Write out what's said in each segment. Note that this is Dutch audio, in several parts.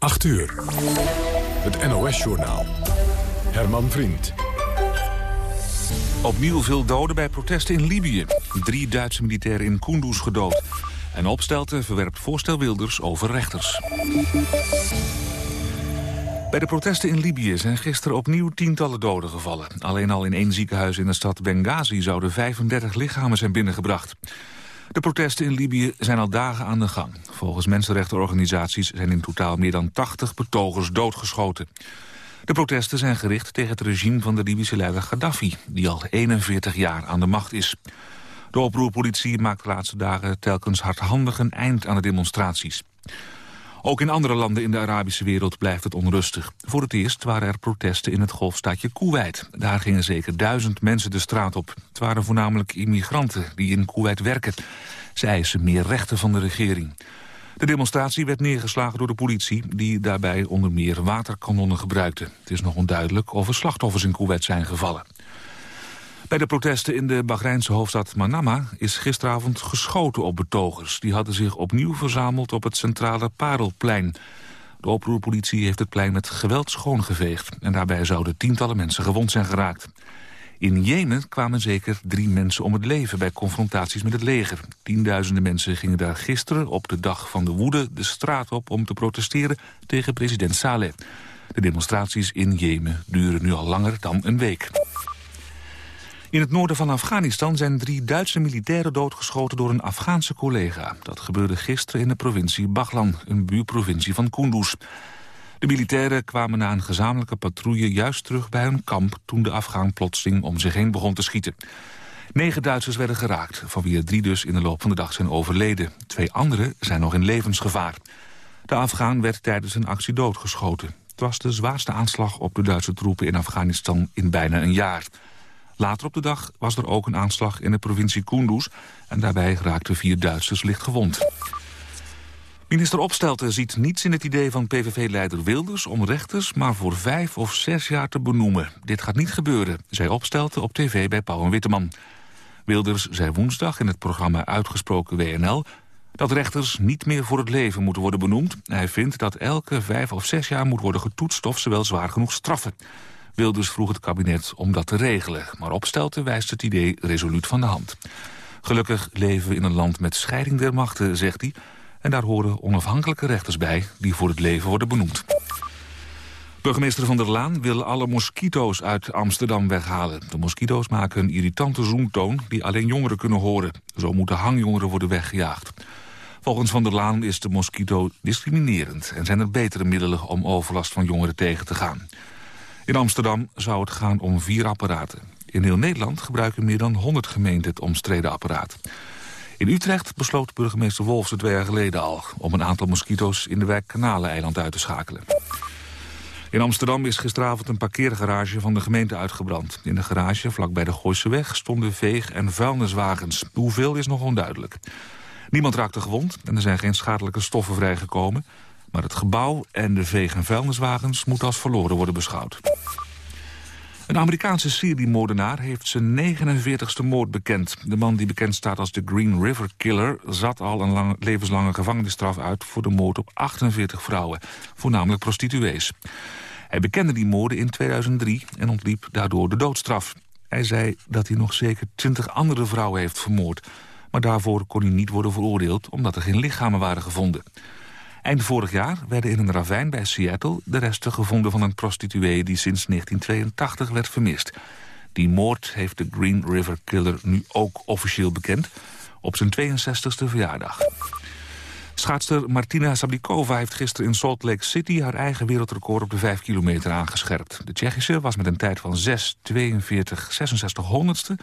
8 uur. Het NOS-journaal. Herman Vriend. Opnieuw veel doden bij protesten in Libië. Drie Duitse militairen in Kunduz gedood. En Opstelten verwerpt voorstel Wilders over rechters. Bij de protesten in Libië zijn gisteren opnieuw tientallen doden gevallen. Alleen al in één ziekenhuis in de stad Benghazi zouden 35 lichamen zijn binnengebracht. De protesten in Libië zijn al dagen aan de gang. Volgens mensenrechtenorganisaties zijn in totaal meer dan 80 betogers doodgeschoten. De protesten zijn gericht tegen het regime van de Libische leider Gaddafi... die al 41 jaar aan de macht is. De oproerpolitie maakt de laatste dagen telkens hardhandig een eind aan de demonstraties. Ook in andere landen in de Arabische wereld blijft het onrustig. Voor het eerst waren er protesten in het golfstaatje Kuwait. Daar gingen zeker duizend mensen de straat op. Het waren voornamelijk immigranten die in Kuwait werken. Ze eisen meer rechten van de regering. De demonstratie werd neergeslagen door de politie... die daarbij onder meer waterkanonnen gebruikte. Het is nog onduidelijk of er slachtoffers in Kuwait zijn gevallen. Bij de protesten in de Bahreinse hoofdstad Manama is gisteravond geschoten op betogers. Die hadden zich opnieuw verzameld op het centrale Parelplein. De oproerpolitie heeft het plein met geweld schoongeveegd... en daarbij zouden tientallen mensen gewond zijn geraakt. In Jemen kwamen zeker drie mensen om het leven bij confrontaties met het leger. Tienduizenden mensen gingen daar gisteren op de dag van de woede de straat op om te protesteren tegen president Saleh. De demonstraties in Jemen duren nu al langer dan een week. In het noorden van Afghanistan zijn drie Duitse militairen doodgeschoten door een Afghaanse collega. Dat gebeurde gisteren in de provincie Baghlan, een buurprovincie van Kunduz. De militairen kwamen na een gezamenlijke patrouille juist terug bij hun kamp... toen de Afghaan plotseling om zich heen begon te schieten. Negen Duitsers werden geraakt, van wie er drie dus in de loop van de dag zijn overleden. Twee anderen zijn nog in levensgevaar. De Afghaan werd tijdens een actie doodgeschoten. Het was de zwaarste aanslag op de Duitse troepen in Afghanistan in bijna een jaar. Later op de dag was er ook een aanslag in de provincie Kunduz... en daarbij raakten vier Duitsers licht gewond. Minister Opstelten ziet niets in het idee van PVV-leider Wilders... om rechters maar voor vijf of zes jaar te benoemen. Dit gaat niet gebeuren, zei Opstelten op tv bij Pauw en Witteman. Wilders zei woensdag in het programma Uitgesproken WNL... dat rechters niet meer voor het leven moeten worden benoemd. Hij vindt dat elke vijf of zes jaar moet worden getoetst... of ze wel zwaar genoeg straffen. Wilders vroeg het kabinet om dat te regelen. Maar Opstelten wijst het idee resoluut van de hand. Gelukkig leven we in een land met scheiding der machten, zegt hij... en daar horen onafhankelijke rechters bij die voor het leven worden benoemd. Burgemeester Van der Laan wil alle moskito's uit Amsterdam weghalen. De moskito's maken een irritante zoomtoon die alleen jongeren kunnen horen. Zo moeten hangjongeren worden weggejaagd. Volgens Van der Laan is de moskito discriminerend... en zijn er betere middelen om overlast van jongeren tegen te gaan. In Amsterdam zou het gaan om vier apparaten. In heel Nederland gebruiken meer dan 100 gemeenten het omstreden apparaat. In Utrecht besloot burgemeester Wolfs het twee jaar geleden al... om een aantal moskito's in de wijk Kanaleneiland uit te schakelen. In Amsterdam is gisteravond een parkeergarage van de gemeente uitgebrand. In de garage, vlakbij de Gooiseweg, stonden veeg- en vuilniswagens. Hoeveel is nog onduidelijk. Niemand raakte gewond en er zijn geen schadelijke stoffen vrijgekomen... Maar het gebouw en de veeg- en vuilniswagens moeten als verloren worden beschouwd. Een Amerikaanse seriemoordenaar heeft zijn 49ste moord bekend. De man die bekend staat als de Green River Killer... zat al een lange, levenslange gevangenisstraf uit voor de moord op 48 vrouwen. Voornamelijk prostituees. Hij bekende die moorden in 2003 en ontliep daardoor de doodstraf. Hij zei dat hij nog zeker 20 andere vrouwen heeft vermoord. Maar daarvoor kon hij niet worden veroordeeld... omdat er geen lichamen waren gevonden. Eind vorig jaar werden in een ravijn bij Seattle de resten gevonden van een prostituee die sinds 1982 werd vermist. Die moord heeft de Green River Killer nu ook officieel bekend op zijn 62e verjaardag. Schaatster Martina Sablikova heeft gisteren in Salt Lake City... haar eigen wereldrecord op de 5 kilometer aangescherpt. De Tsjechische was met een tijd van 6.42, 66 honderdste...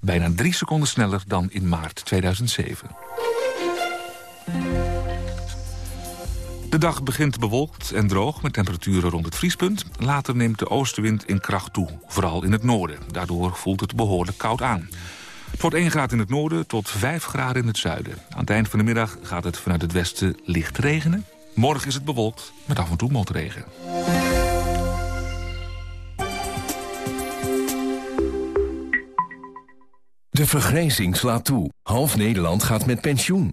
bijna drie seconden sneller dan in maart 2007. De dag begint bewolkt en droog met temperaturen rond het vriespunt. Later neemt de oostenwind in kracht toe, vooral in het noorden. Daardoor voelt het behoorlijk koud aan. Het wordt 1 graad in het noorden tot 5 graden in het zuiden. Aan het eind van de middag gaat het vanuit het westen licht regenen. Morgen is het bewolkt met af en toe motregen. De vergrijzing slaat toe. Half Nederland gaat met pensioen.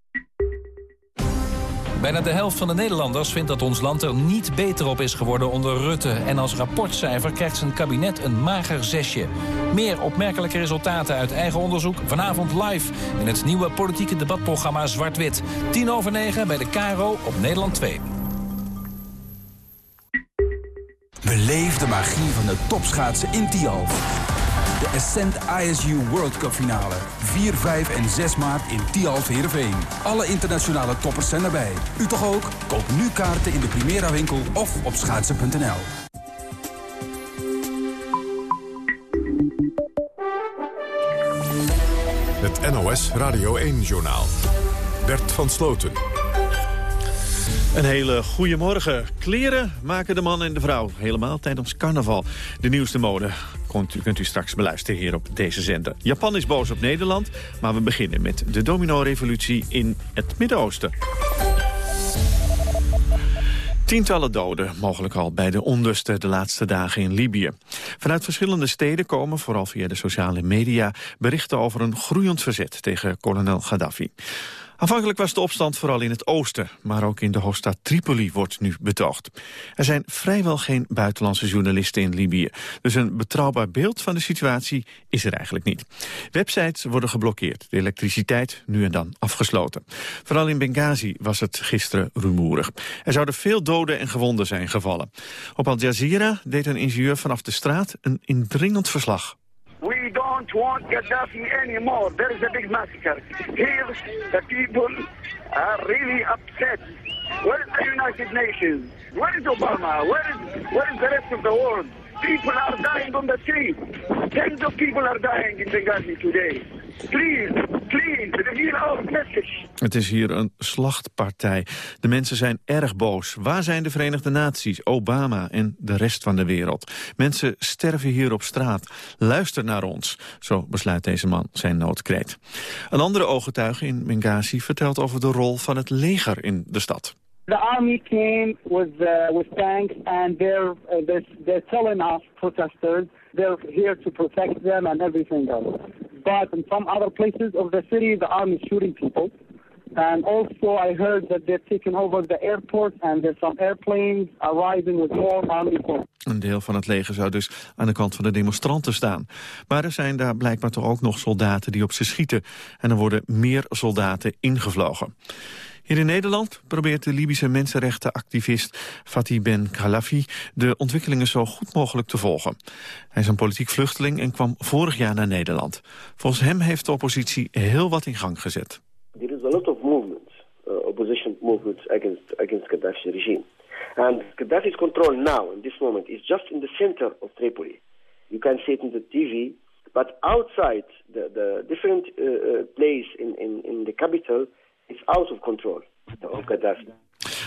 Bijna de helft van de Nederlanders vindt dat ons land er niet beter op is geworden onder Rutte. En als rapportcijfer krijgt zijn kabinet een mager zesje. Meer opmerkelijke resultaten uit eigen onderzoek vanavond live... in het nieuwe politieke debatprogramma Zwart-Wit. 10 over 9 bij de Caro op Nederland 2. Beleef de magie van de topschaatsen in Tialf. De Ascent ISU World Cup finale. 4, 5 en 6 maart in Tialf Heerenveen. Alle internationale toppers zijn erbij. U toch ook? Koop nu kaarten in de Primera winkel of op schaatsen.nl. Het NOS Radio 1-journaal. Bert van Sloten. Een hele goede morgen. Kleren maken de man en de vrouw. Helemaal tijdens carnaval. De nieuwste mode kunt u, kunt u straks beluisteren hier op deze zender. Japan is boos op Nederland, maar we beginnen met de domino-revolutie in het Midden-Oosten. Tientallen doden, mogelijk al bij de onderste de laatste dagen in Libië. Vanuit verschillende steden komen, vooral via de sociale media... berichten over een groeiend verzet tegen kolonel Gaddafi. Aanvankelijk was de opstand vooral in het oosten, maar ook in de hoofdstad Tripoli wordt nu betoogd. Er zijn vrijwel geen buitenlandse journalisten in Libië, dus een betrouwbaar beeld van de situatie is er eigenlijk niet. Websites worden geblokkeerd, de elektriciteit nu en dan afgesloten. Vooral in Benghazi was het gisteren rumoerig. Er zouden veel doden en gewonden zijn gevallen. Op Al Jazeera deed een ingenieur vanaf de straat een indringend verslag. We don't want Gaddafi anymore. There is a big massacre. Here, the people are really upset. Where is the United Nations? Where is Obama? Where is, where is the rest of the world? People are dying on the street. Tens people are dying in Benghazi today. Please. Het is hier een slachtpartij. De mensen zijn erg boos. Waar zijn de Verenigde Naties, Obama en de rest van de wereld? Mensen sterven hier op straat. Luister naar ons. Zo besluit deze man zijn noodkreet. Een andere ooggetuige in Benghazi vertelt over de rol van het leger in de stad. The army came with uh, tanks, and they're uh, they're, they're telling us protesters they're here to protect them and everything else. But in some other places of the city, the army is shooting people. And also, I heard that they're taking over the airport, and there's some airplanes arriving with more army. Een deel van het leger zou dus aan de kant van de demonstranten staan. Maar er zijn daar blijkbaar toch ook nog soldaten die op ze schieten. En er worden meer soldaten ingevlogen. Hier in Nederland probeert de Libische mensenrechtenactivist Fatih Ben Khalafi de ontwikkelingen zo goed mogelijk te volgen. Hij is een politiek vluchteling en kwam vorig jaar naar Nederland. Volgens hem heeft de oppositie heel wat in gang gezet. There is a lot of movements, uh, opposition movements against against Gaddafi's regime. And Gaddafi's control now, in this moment, is just in the center of Tripoli. You can see it in the TV, but outside the, the different uh, uh, place in, in, in the capital, is out of control Gaddafi.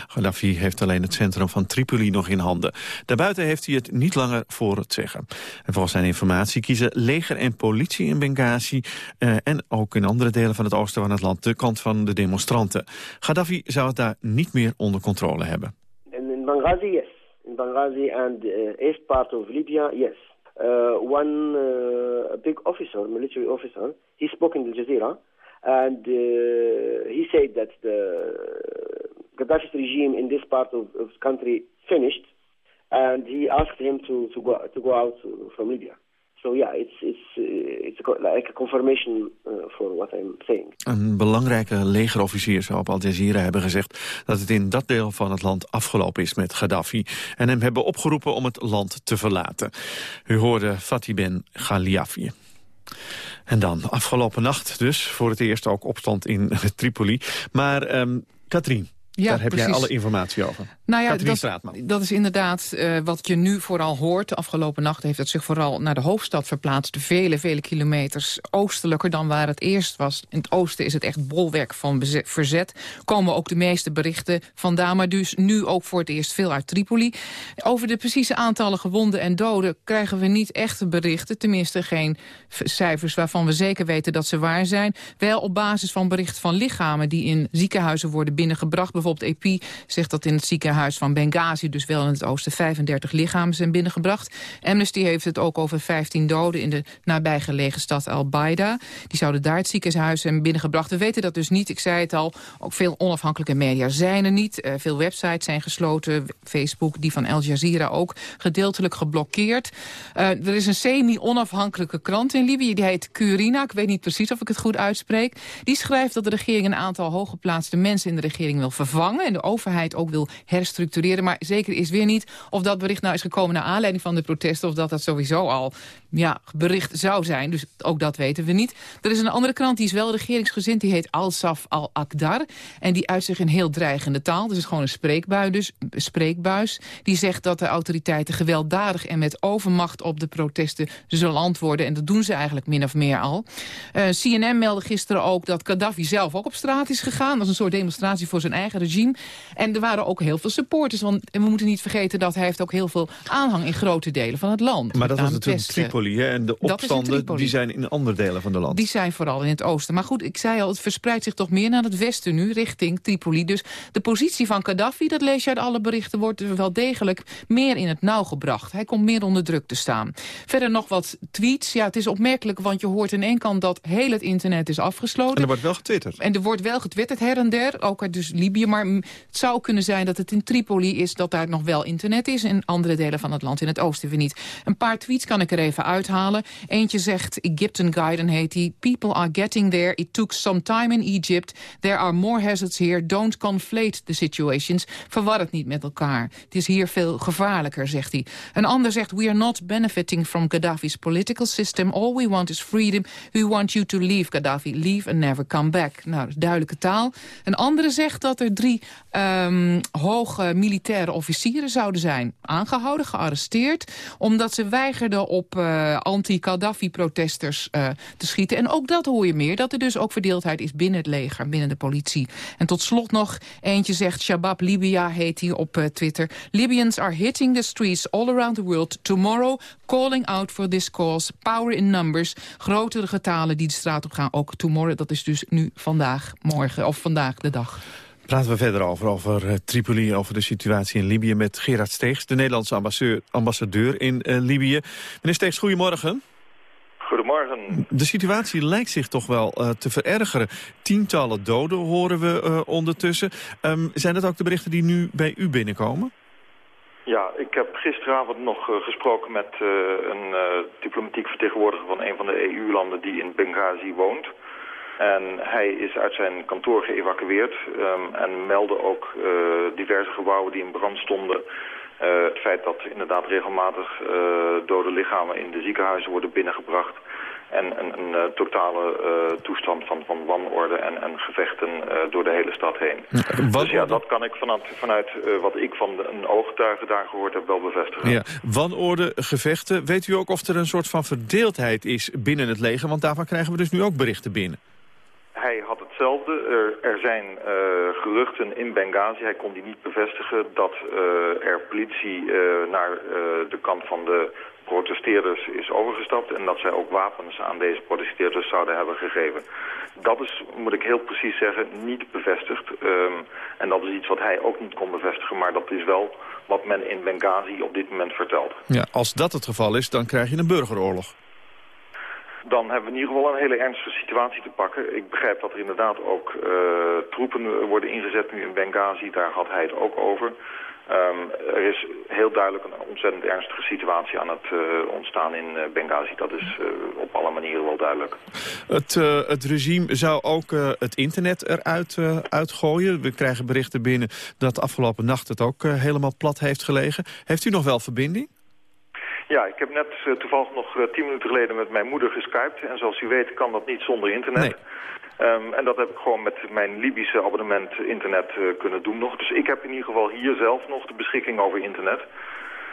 Gaddafi heeft alleen het centrum van Tripoli nog in handen. Daarbuiten heeft hij het niet langer voor het zeggen. En volgens zijn informatie kiezen leger en politie in Benghazi... Eh, en ook in andere delen van het oosten van het land de kant van de demonstranten. Gaddafi zou het daar niet meer onder controle hebben. In Benghazi, yes. In Benghazi and the east part of Libya, yes. Uh, one uh, big officer, military officer, he spoke in Al Jazeera... And uh, he said that the Gaddafi's regime in this part of, of the country finished, and he asked him to, to go to go out from Libya. So yeah, it's it's uh, it's like a confirmation uh, for what I'm saying. Een belangrijke legerofficier zou op Al Jazeera hebben gezegd dat het in dat deel van het land afgelopen is met Gaddafi en hem hebben opgeroepen om het land te verlaten. U hoorde Fatih Ben Ghaliafi. En dan afgelopen nacht dus voor het eerst ook opstand in Tripoli. Maar um, Katrien, Ja, Daar heb jij alle informatie over. Nou ja, dat, dat, is inderdaad uh, wat je nu vooral hoort. De afgelopen nacht heeft het zich vooral naar de hoofdstad verplaatst. Vele, vele kilometers oostelijker dan waar het eerst was. In het oosten is het echt bolwerk van verzet. Komen ook de meeste berichten vandaan. Maar dus nu ook voor het eerst veel uit Tripoli. Over de precieze aantallen gewonden en doden krijgen we niet echte berichten. Tenminste geen cijfers waarvan we zeker weten dat ze waar zijn. Wel op basis van berichten van lichamen die in ziekenhuizen worden binnengebracht Bijvoorbeeld EPI zegt dat in het ziekenhuis van Benghazi... dus wel in het oosten 35 lichamen zijn binnengebracht. Amnesty heeft het ook over 15 doden in de nabijgelegen stad Al-Baida. Die zouden daar het ziekenhuis zijn binnengebracht. We weten dat dus niet, ik zei het al. Ook veel onafhankelijke media zijn er niet. Uh, veel websites zijn gesloten. Facebook, die van Al Jazeera ook, gedeeltelijk geblokkeerd. Uh, er is een semi-onafhankelijke krant in Libië. Die heet Curina. Ik weet niet precies of ik het goed uitspreek. Die schrijft dat de regering een aantal hooggeplaatste mensen in de regering wil vervangen en de overheid ook wil herstructureren. Maar zeker is weer niet of dat bericht nou is gekomen... naar aanleiding van de protesten... of dat dat sowieso al ja, bericht zou zijn. Dus ook dat weten we niet. Er is een andere krant, die is wel regeringsgezind. Die heet Al-Saf al-Akdar. En die uit zich in heel dreigende taal. Dus is gewoon een spreekbuis, dus, spreekbuis. Die zegt dat de autoriteiten gewelddadig en met overmacht op de protesten zullen antwoorden. En dat doen ze eigenlijk min of meer al. Eh, CNN meldde gisteren ook dat Gaddafi zelf ook op straat is gegaan. Dat is een soort demonstratie voor zijn eigen regime. En er waren ook heel veel supporters. Want we moeten niet vergeten dat hij heeft ook heel veel aanhang in grote delen van het land. Maar dat was natuurlijk Tripoli, hè? En de opstanden die zijn in andere delen van het land. Die zijn vooral in het oosten. Maar goed, ik zei al, het verspreidt zich toch meer naar het westen nu, richting Tripoli. Dus de positie van Gaddafi, dat lees je uit alle berichten, wordt wel degelijk meer in het nauw gebracht. Hij komt meer onder druk te staan. Verder nog wat tweets. Ja, het is opmerkelijk, want je hoort in één kant dat heel het internet is afgesloten. En er wordt wel getwitterd. En er wordt wel getwitterd her en der, ook uit dus Libië. Maar het zou kunnen zijn dat het in Tripoli is dat daar nog wel internet is. In andere delen van het land, in het oosten weer niet. Een paar tweets kan ik er even uithalen. Eentje zegt, Egyptian Guide heet die. People are getting there. It took some time in Egypt. There are more hazards here. Don't conflate the situations. Verwar het niet met elkaar. Het is hier veel gevaarlijker, zegt hij. Een ander zegt, we are not benefiting from Gaddafi's political system. All we want is freedom. We want you to leave, Gaddafi. Leave and never come back. Nou, duidelijke taal. Een andere zegt dat er drie um, hoge militaire officieren zouden zijn aangehouden, gearresteerd... omdat ze weigerden op uh, anti-Gaddafi-protesters uh, te schieten. En ook dat hoor je meer, dat er dus ook verdeeldheid is binnen het leger, binnen de politie. En tot slot nog eentje zegt, Shabab Libya heet hij op uh, Twitter... Libyans are hitting the streets all around the world tomorrow... calling out for this cause, power in numbers... grotere getalen die de straat op gaan, ook tomorrow. Dat is dus nu vandaag, morgen, of vandaag de dag. Praten we verder over, over uh, Tripoli, over de situatie in Libië... met Gerard Steegs, de Nederlandse ambassadeur, ambassadeur in uh, Libië. Meneer Steegs, goedemorgen. Goedemorgen. De situatie lijkt zich toch wel uh, te verergeren. Tientallen doden horen we ondertussen. Um, zijn dat ook de berichten die nu bij u binnenkomen? Ja, ik heb gisteravond nog gesproken met een diplomatiek vertegenwoordiger... van een van de EU-landen die in Benghazi woont... En hij is uit zijn kantoor geëvacueerd um, en meldde ook uh, diverse gebouwen die in brand stonden. Uh, het feit dat inderdaad regelmatig uh, dode lichamen in de ziekenhuizen worden binnengebracht. En een, een totale toestand van, van wanorde en, en gevechten door de hele stad heen. Wat, dus ja, dat kan ik vanuit, vanuit wat ik van de, een ooggetuige daar gehoord heb wel bevestigen. Ja, wanorde, gevechten. Weet u ook of er een soort van verdeeldheid is binnen het leger? Want daarvan krijgen we dus nu ook berichten binnen hetzelfde. Er, er zijn uh, geruchten in Benghazi, hij kon die niet bevestigen... dat uh, er politie uh, naar de kant van de protesteerders is overgestapt... en dat zij ook wapens aan deze protesteerders zouden hebben gegeven. Dat is, moet ik heel precies zeggen, niet bevestigd. Um, en dat is iets wat hij ook niet kon bevestigen... maar dat is wel wat men in Benghazi op dit moment vertelt. Ja, als dat het geval is, dan krijg je een burgeroorlog dan hebben we in ieder geval een hele ernstige situatie te pakken. Ik begrijp dat er inderdaad ook uh, troepen worden ingezet nu in Benghazi. Daar had hij het ook over. Um, er is heel duidelijk een ontzettend ernstige situatie aan het uh, ontstaan in uh, Benghazi. Dat is op alle manieren wel duidelijk. Het, het regime zou ook het internet eruit uitgooien. We krijgen berichten binnen dat afgelopen nacht het ook helemaal plat heeft gelegen. Heeft u nog wel verbinding? Ja, ik heb net uh, toevallig nog uh, tien minuten geleden met mijn moeder geskypt. En zoals u weet kan dat niet zonder internet. Nee. Um, en dat heb ik gewoon met mijn Libische abonnement internet uh, kunnen doen nog. Dus ik heb in ieder geval hier zelf nog de beschikking over internet.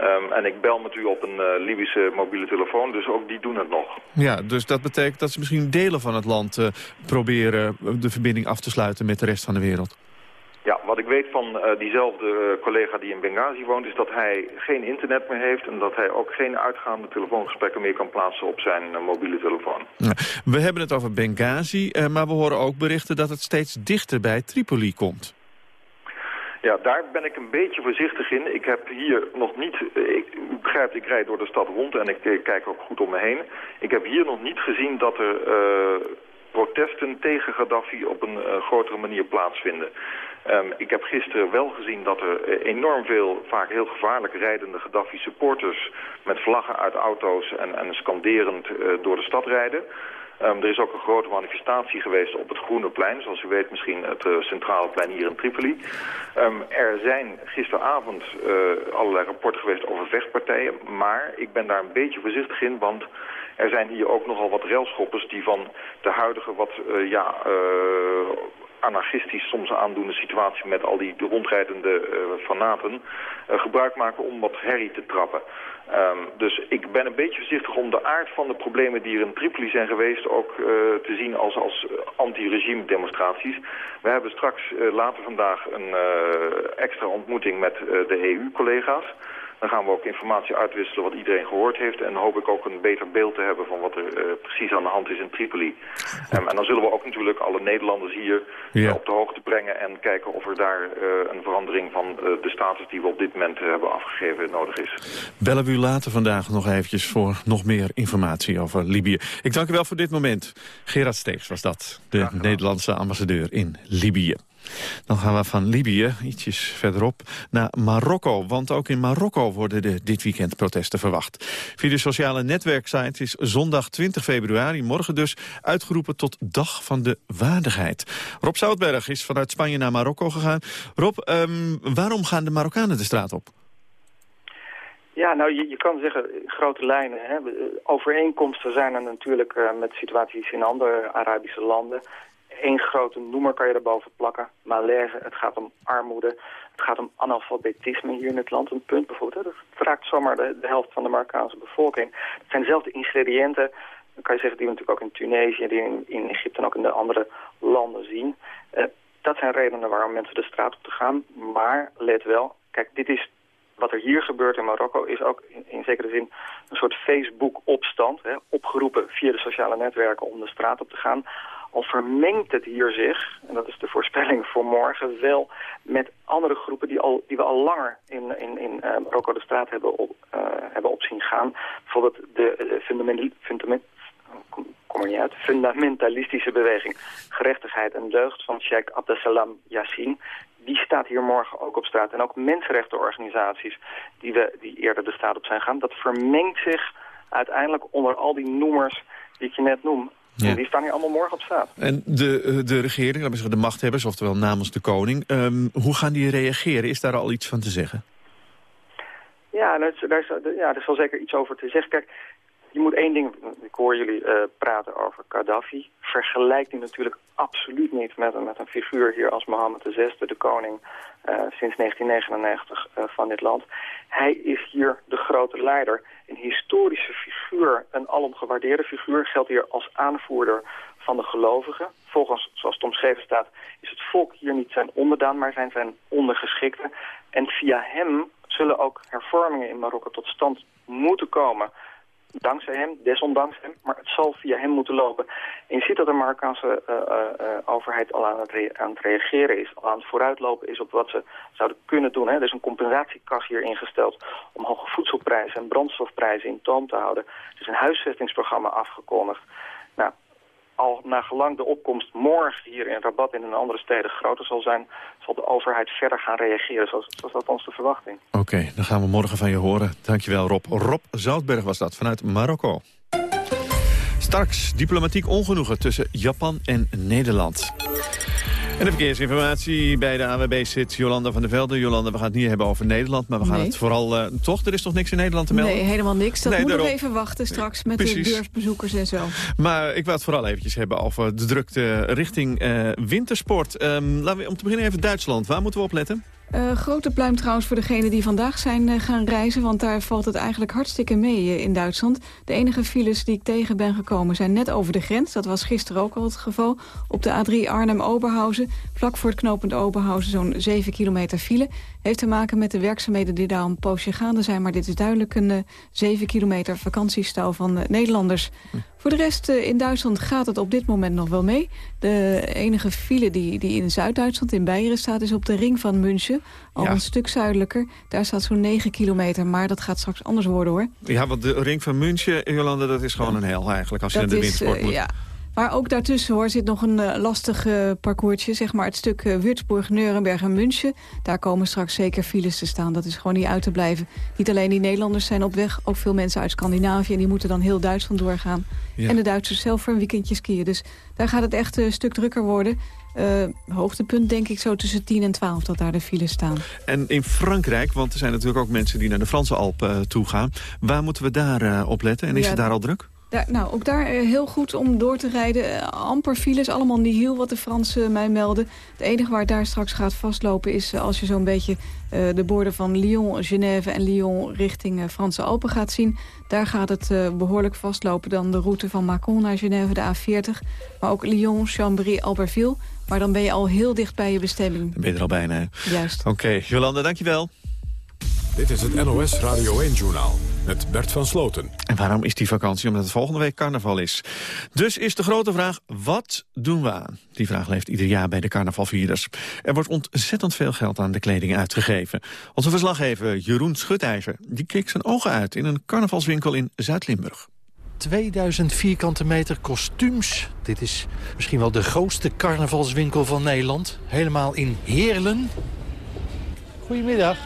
Um, en ik bel met u op een uh, Libische mobiele telefoon, dus ook die doen het nog. Ja, dus dat betekent dat ze misschien delen van het land uh, proberen de verbinding af te sluiten met de rest van de wereld. Ja, wat ik weet van uh, diezelfde collega die in Benghazi woont... is dat hij geen internet meer heeft... en dat hij ook geen uitgaande telefoongesprekken meer kan plaatsen op zijn uh, mobiele telefoon. We hebben het over Benghazi, uh, maar we horen ook berichten dat het steeds dichter bij Tripoli komt. Ja, daar ben ik een beetje voorzichtig in. Ik heb hier nog niet... Ik, u begrijpt, ik rijd door de stad rond en ik, ik kijk ook goed om me heen. Ik heb hier nog niet gezien dat er protesten tegen Gaddafi op een uh, grotere manier plaatsvinden. Um, ik heb gisteren wel gezien dat er uh, enorm veel, vaak heel gevaarlijk rijdende Gaddafi-supporters... met vlaggen uit auto's en, en skanderend uh, door de stad rijden. Um, er is ook een grote manifestatie geweest op het Groene Plein, zoals u weet misschien het centrale plein hier in Tripoli. Um, er zijn gisteravond allerlei rapporten geweest over vechtpartijen, maar ik ben daar een beetje voorzichtig in, want er zijn hier ook nogal wat railschoppers die van de huidige wat uh, ja, uh, anarchistisch soms aandoende situatie met al die rondrijdende uh, fanaten uh, gebruik maken om wat herrie te trappen. Um, dus ik ben een beetje voorzichtig om de aard van de problemen die er in Tripoli zijn geweest ook te zien als, als anti-regime demonstraties. We hebben straks later vandaag een extra ontmoeting met de EU-collega's. Dan gaan we ook informatie uitwisselen wat iedereen gehoord heeft. En hoop ik ook een beter beeld te hebben van wat er uh, precies aan de hand is in Tripoli. Um, en dan zullen we ook natuurlijk alle Nederlanders hier ja. uh, op de hoogte brengen. En kijken of er daar uh, een verandering van de status die we op dit moment hebben afgegeven nodig is. Bellen we u later vandaag nog eventjes voor nog meer informatie over Libië. Ik dank u wel voor dit moment. Gerard Steegs was dat, de Nederlandse ambassadeur in Libië. Dan gaan we van Libië, ietsjes verderop, naar Marokko. Want ook in Marokko worden de, dit weekend protesten verwacht. Via de sociale netwerksite is zondag 20 februari, morgen dus, uitgeroepen tot Dag van de Waardigheid. Rob Zoutberg is vanuit Spanje naar Marokko gegaan. Rob, um, waarom gaan de Marokkanen de straat op? Ja, nou, je, je kan zeggen, grote lijnen. Hè. Overeenkomsten zijn er natuurlijk uh, met situaties in andere Arabische landen één grote noemer kan je erboven plakken. Malaise, het gaat om armoede, het gaat om analfabetisme hier in het land. Een punt bijvoorbeeld, dat raakt zomaar de, de helft van de Marokkaanse bevolking. Het zijn dezelfde ingrediënten, dan kan je zeggen, die we natuurlijk ook in Tunesië, die in, Egypte en ook in de andere landen zien. Uh, dat zijn redenen waarom mensen de straat op te gaan. Maar let wel, kijk, dit is wat er hier gebeurt in Marokko is ook in, in zekere zin een soort Facebook-opstand. Opgeroepen via de sociale netwerken om de straat op te gaan al vermengt het hier zich, en dat is de voorspelling voor morgen, wel met andere groepen die, al, die we al langer in, in, in uh, Marokko de straat hebben op, uh, hebben op zien gaan. Bijvoorbeeld de, fundament, fundament, kom er niet uit, fundamentalistische beweging Gerechtigheid en Deugd van Sheikh Abdesalam Yassin. Die staat hier morgen ook op straat. En ook mensenrechtenorganisaties die, we, die eerder de straat op zijn gaan. Dat vermengt zich uiteindelijk onder al die noemers die ik je net noem. Ja. En die staan hier allemaal morgen op straat. En de, de regering, de machthebbers, oftewel namens de koning... Um, hoe gaan die reageren? Is daar al iets van te zeggen? Ja, daar is, daar is, ja, er is wel zeker iets over te zeggen. Kijk, je moet één ding, ik hoor jullie uh, praten over Gaddafi. Vergelijk die natuurlijk absoluut niet met, met een figuur hier als Mohammed VI, de koning uh, sinds 1999 uh, van dit land. Hij is hier de grote leider, een historische figuur, een alom gewaardeerde figuur, geldt hier als aanvoerder van de gelovigen. Volgens, zoals het omschreven staat, is het volk hier niet zijn onderdaan, maar zijn zijn ondergeschikten. En via hem zullen ook hervormingen in Marokko tot stand moeten komen dankzij hem, desondanks hem, maar het zal via hem moeten lopen. En je ziet dat de Marokkaanse uh, overheid al aan het, aan reageren is, al aan het vooruitlopen is op wat ze zouden kunnen doen. Hè. Er is een compensatiekas hier ingesteld om hoge voedselprijzen en brandstofprijzen in toom te houden. Er is een huisvestingsprogramma afgekondigd. Nou, al naar gelang de opkomst morgen hier in Rabat in andere steden groter zal zijn, zal de overheid verder gaan reageren. Zoals, zoals dat ons de verwachting. Oké, dan gaan we morgen van je horen. Dankjewel Rob. Rob Zoutberg was dat, vanuit Marokko. Straks diplomatiek ongenoegen tussen Japan en Nederland. En de verkeersinformatie bij de AWB zit Jolanda van der Velde. Jolanda, we gaan het niet hebben over Nederland, maar we gaan Nee. het vooral... eh, toch, er is toch niks in Nederland te melden? Nee, helemaal niks. Dat Nee, moet nog even wachten straks met Precies. de beursbezoekers en zo. Maar ik wil het vooral eventjes hebben over de drukte richting eh, wintersport. Ehm, laten we om te beginnen even Duitsland. Waar moeten we op letten? Eh, grote pluim trouwens voor degenen die vandaag zijn eh, gaan reizen... want daar valt het eigenlijk hartstikke mee eh, in Duitsland. De enige files die ik tegen ben gekomen zijn net over de grens. Dat was gisteren ook al het geval. Op de A3 Arnhem-Oberhausen, vlak voor het knooppunt Oberhausen... zo'n 7 kilometer file. Heeft te maken met de werkzaamheden die daar een poosje gaande zijn... maar dit is duidelijk een eh, 7 kilometer vakantiestijl van eh, Nederlanders. Voor de rest eh, in Duitsland gaat het op dit moment nog wel mee. De enige file die, die in Zuid-Duitsland, in Beieren staat... is op de ring van München, al Ja. een stuk zuidelijker. Daar staat zo'n 9 kilometer, maar dat gaat straks anders worden hoor. Ja, want de ring van München, Jolanda, dat is gewoon een hel eigenlijk... als je Dat naar de is, wintersport eh, moet. ja. Maar ook daartussen hoor, zit nog een eh, lastig eh, parcoursje. Zeg maar het stuk eh, Würzburg, Nuremberg en München. Daar komen straks zeker files te staan. Dat is gewoon niet uit te blijven. Niet alleen die Nederlanders zijn op weg. Ook veel mensen uit Scandinavië. En die moeten dan heel Duitsland doorgaan. Ja. En de Duitsers zelf voor een weekendje skiën. Dus daar gaat het echt een stuk drukker worden. Hoogtepunt denk ik zo tussen 10 en 12 dat daar de files staan. En in Frankrijk, want er zijn natuurlijk ook mensen die naar de Franse Alpen toe gaan. Waar moeten we daar op letten? En is Ja, het daar al druk? Daar, nou, ook daar eh, heel goed om door te rijden. Eh, amper files, allemaal nihil wat de Fransen mij melden. Het enige waar het daar straks gaat vastlopen is eh, als je zo'n beetje de borden van Lyon, Genève en Lyon richting Franse Alpen gaat zien. Daar gaat het eh, behoorlijk vastlopen. Dan de route van Macon naar Genève, de A40. Maar ook Lyon, Chambéry, Albertville. Maar dan ben je al heel dicht bij je bestemming. Dan ben je er al bijna. Juist. Oké, Jolanda, dankjewel. Dit is het NOS Radio 1-journaal met Bert van Sloten. En waarom is die vakantie? Omdat het volgende week carnaval is. Dus is de grote vraag, wat doen we aan? Die vraag leeft ieder jaar bij de carnavalvierders. Er wordt ontzettend veel geld aan de kleding uitgegeven. Onze verslaggever Jeroen Schutijzer die keek zijn ogen uit... in een carnavalswinkel in Zuid-Limburg. 2000 vierkante meter kostuums. Dit is misschien wel de grootste carnavalswinkel van Nederland. Helemaal in Heerlen. Goedemiddag.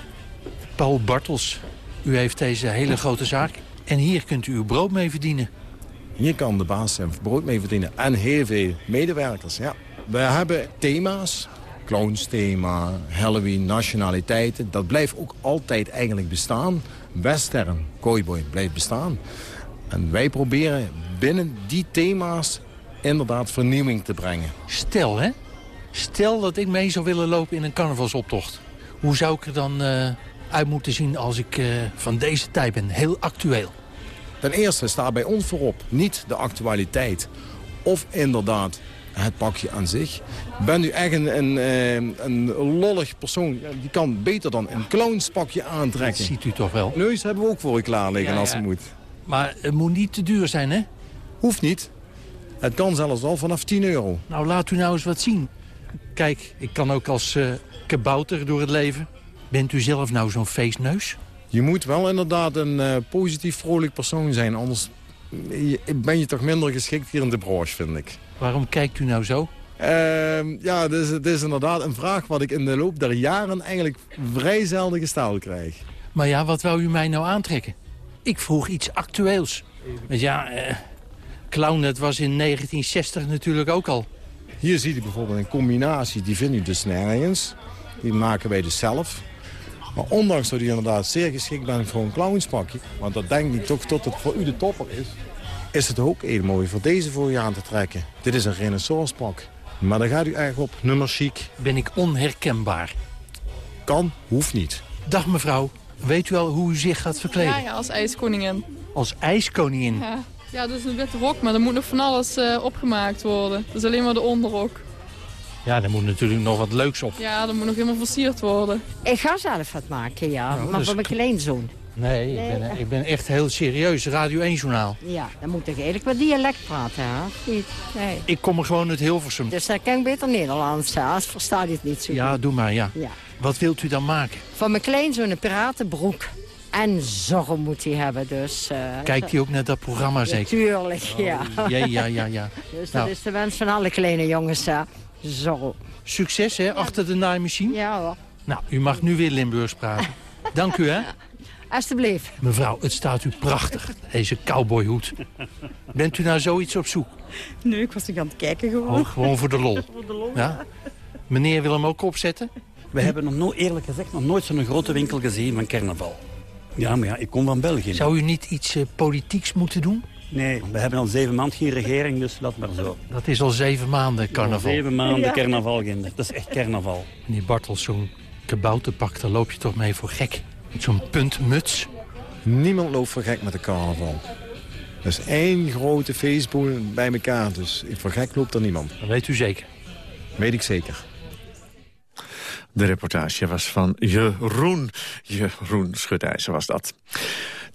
Paul Bartels, u heeft deze hele grote zaak. En hier kunt u uw brood mee verdienen. Hier kan de baas zijn brood mee verdienen. En heel veel medewerkers, ja. We hebben thema's. Clownsthema, Halloween, nationaliteiten. Dat blijft ook altijd eigenlijk bestaan. Western, cowboy blijft bestaan. En wij proberen binnen die thema's inderdaad vernieuwing te brengen. Stel, hè? Stel dat ik mee zou willen lopen in een carnavalsoptocht. Hoe zou ik er dan eh, uit moeten zien als ik eh, van deze tijd ben? Heel actueel. Ten eerste staat bij ons voorop niet de actualiteit. Of inderdaad het pakje aan zich. Bent u echt een, een, eh, een lollig persoon, die kan beter dan een clownspakje aantrekken. Dat ziet u toch wel? Neus hebben we ook voor u klaar liggen Ja, als ja. het moet. Maar het moet niet te duur zijn, hè? Hoeft niet. Het kan zelfs al vanaf 10 euro. Nou, laat u nou eens wat zien. Kijk, ik kan ook als eh, kabouter door het leven. Bent u zelf nou zo'n feestneus? Je moet wel inderdaad een eh, positief, vrolijk persoon zijn. Anders je- ben je toch minder geschikt hier in de branche, vind ik. Waarom kijkt u nou zo? Ehm, ja, het is, het is inderdaad een vraag wat ik in de loop der jaren eigenlijk vrij zelden gesteld krijg. Maar ja, wat wou u mij nou aantrekken? Ik vroeg iets actueels. Want ja, eh, clown, dat was in 1960 natuurlijk ook al. Hier ziet u bijvoorbeeld een combinatie, die vindt u dus nergens. Die maken wij dus zelf. Maar ondanks dat u inderdaad zeer geschikt bent voor een clownspakje... want dat denk ik toch tot het voor u de topper is... is het ook heel mooi voor deze voor je aan te trekken. Dit is een renaissance pak. Maar dan gaat u echt op nummer chic. Ben ik onherkenbaar? Kan, hoeft niet. Dag mevrouw, weet u al hoe u zich gaat verkleden? Ja, ja, als ijskoningin. Als ijskoningin. Ja. ja, dat is een witte rok, maar er moet nog van alles eh, opgemaakt worden. Dat is alleen maar de onderrok. Ja, daar moet natuurlijk nog wat leuks op. Ja, dat moet nog helemaal versierd worden. Ik ga zelf wat maken, ja. Nou, maar dus- voor mijn kleinzoon. Nee, ik ben, ik ben echt heel serieus. Radio 1-journaal. Ja, dan moet ik eigenlijk wat dialect praten, hè? Of Niet? Nee. Ik kom er gewoon uit Hilversum. Dus dan kan ik beter Nederlands, hè? Als versta je het niet zo Ja, goed. doe maar, ja. Ja. Wat wilt u dan maken? Voor mijn kleinzoon een piratenbroek. En zorg moet hij hebben, dus... eh, Kijkt u ook naar dat programma zeker? Natuurlijk, ja. Ja, ja, ja, ja. Dus Nou. dat is de wens van alle kleine jongens, hè. Zo. Succes, hè, achter de naaimachine. Ja hoor. Nou, u mag nu weer Limburgs praten. Dank u, hè. Alsjeblieft. Mevrouw, het staat u prachtig, deze cowboyhoed. Bent u naar zoiets op zoek? Nee, ik was niet aan het kijken gewoon. Oh, gewoon voor de lol. Voor de lol. Ja? Meneer wil hem ook opzetten? We hebben nog nooit, eerlijk gezegd nog nooit zo'n grote winkel gezien van carnaval. Ja, maar ja, ik kom van België. Zou u niet iets uh, politieks moeten doen? Nee, we hebben al zeven maanden geen regering, dus laat maar zo. Dat is al zeven maanden carnaval. Al zeven maanden ja. carnaval, Dat is echt carnaval. Meneer Bartels, zo'n kabouterpak, daar loop je toch mee voor gek? Met zo'n puntmuts? Niemand loopt voor gek met de carnaval. Dat is één grote feestboel bij elkaar, dus voor gek loopt er niemand. Dat weet u zeker? Weet ik zeker. De reportage was van Jeroen. Jeroen Schutijzer was dat.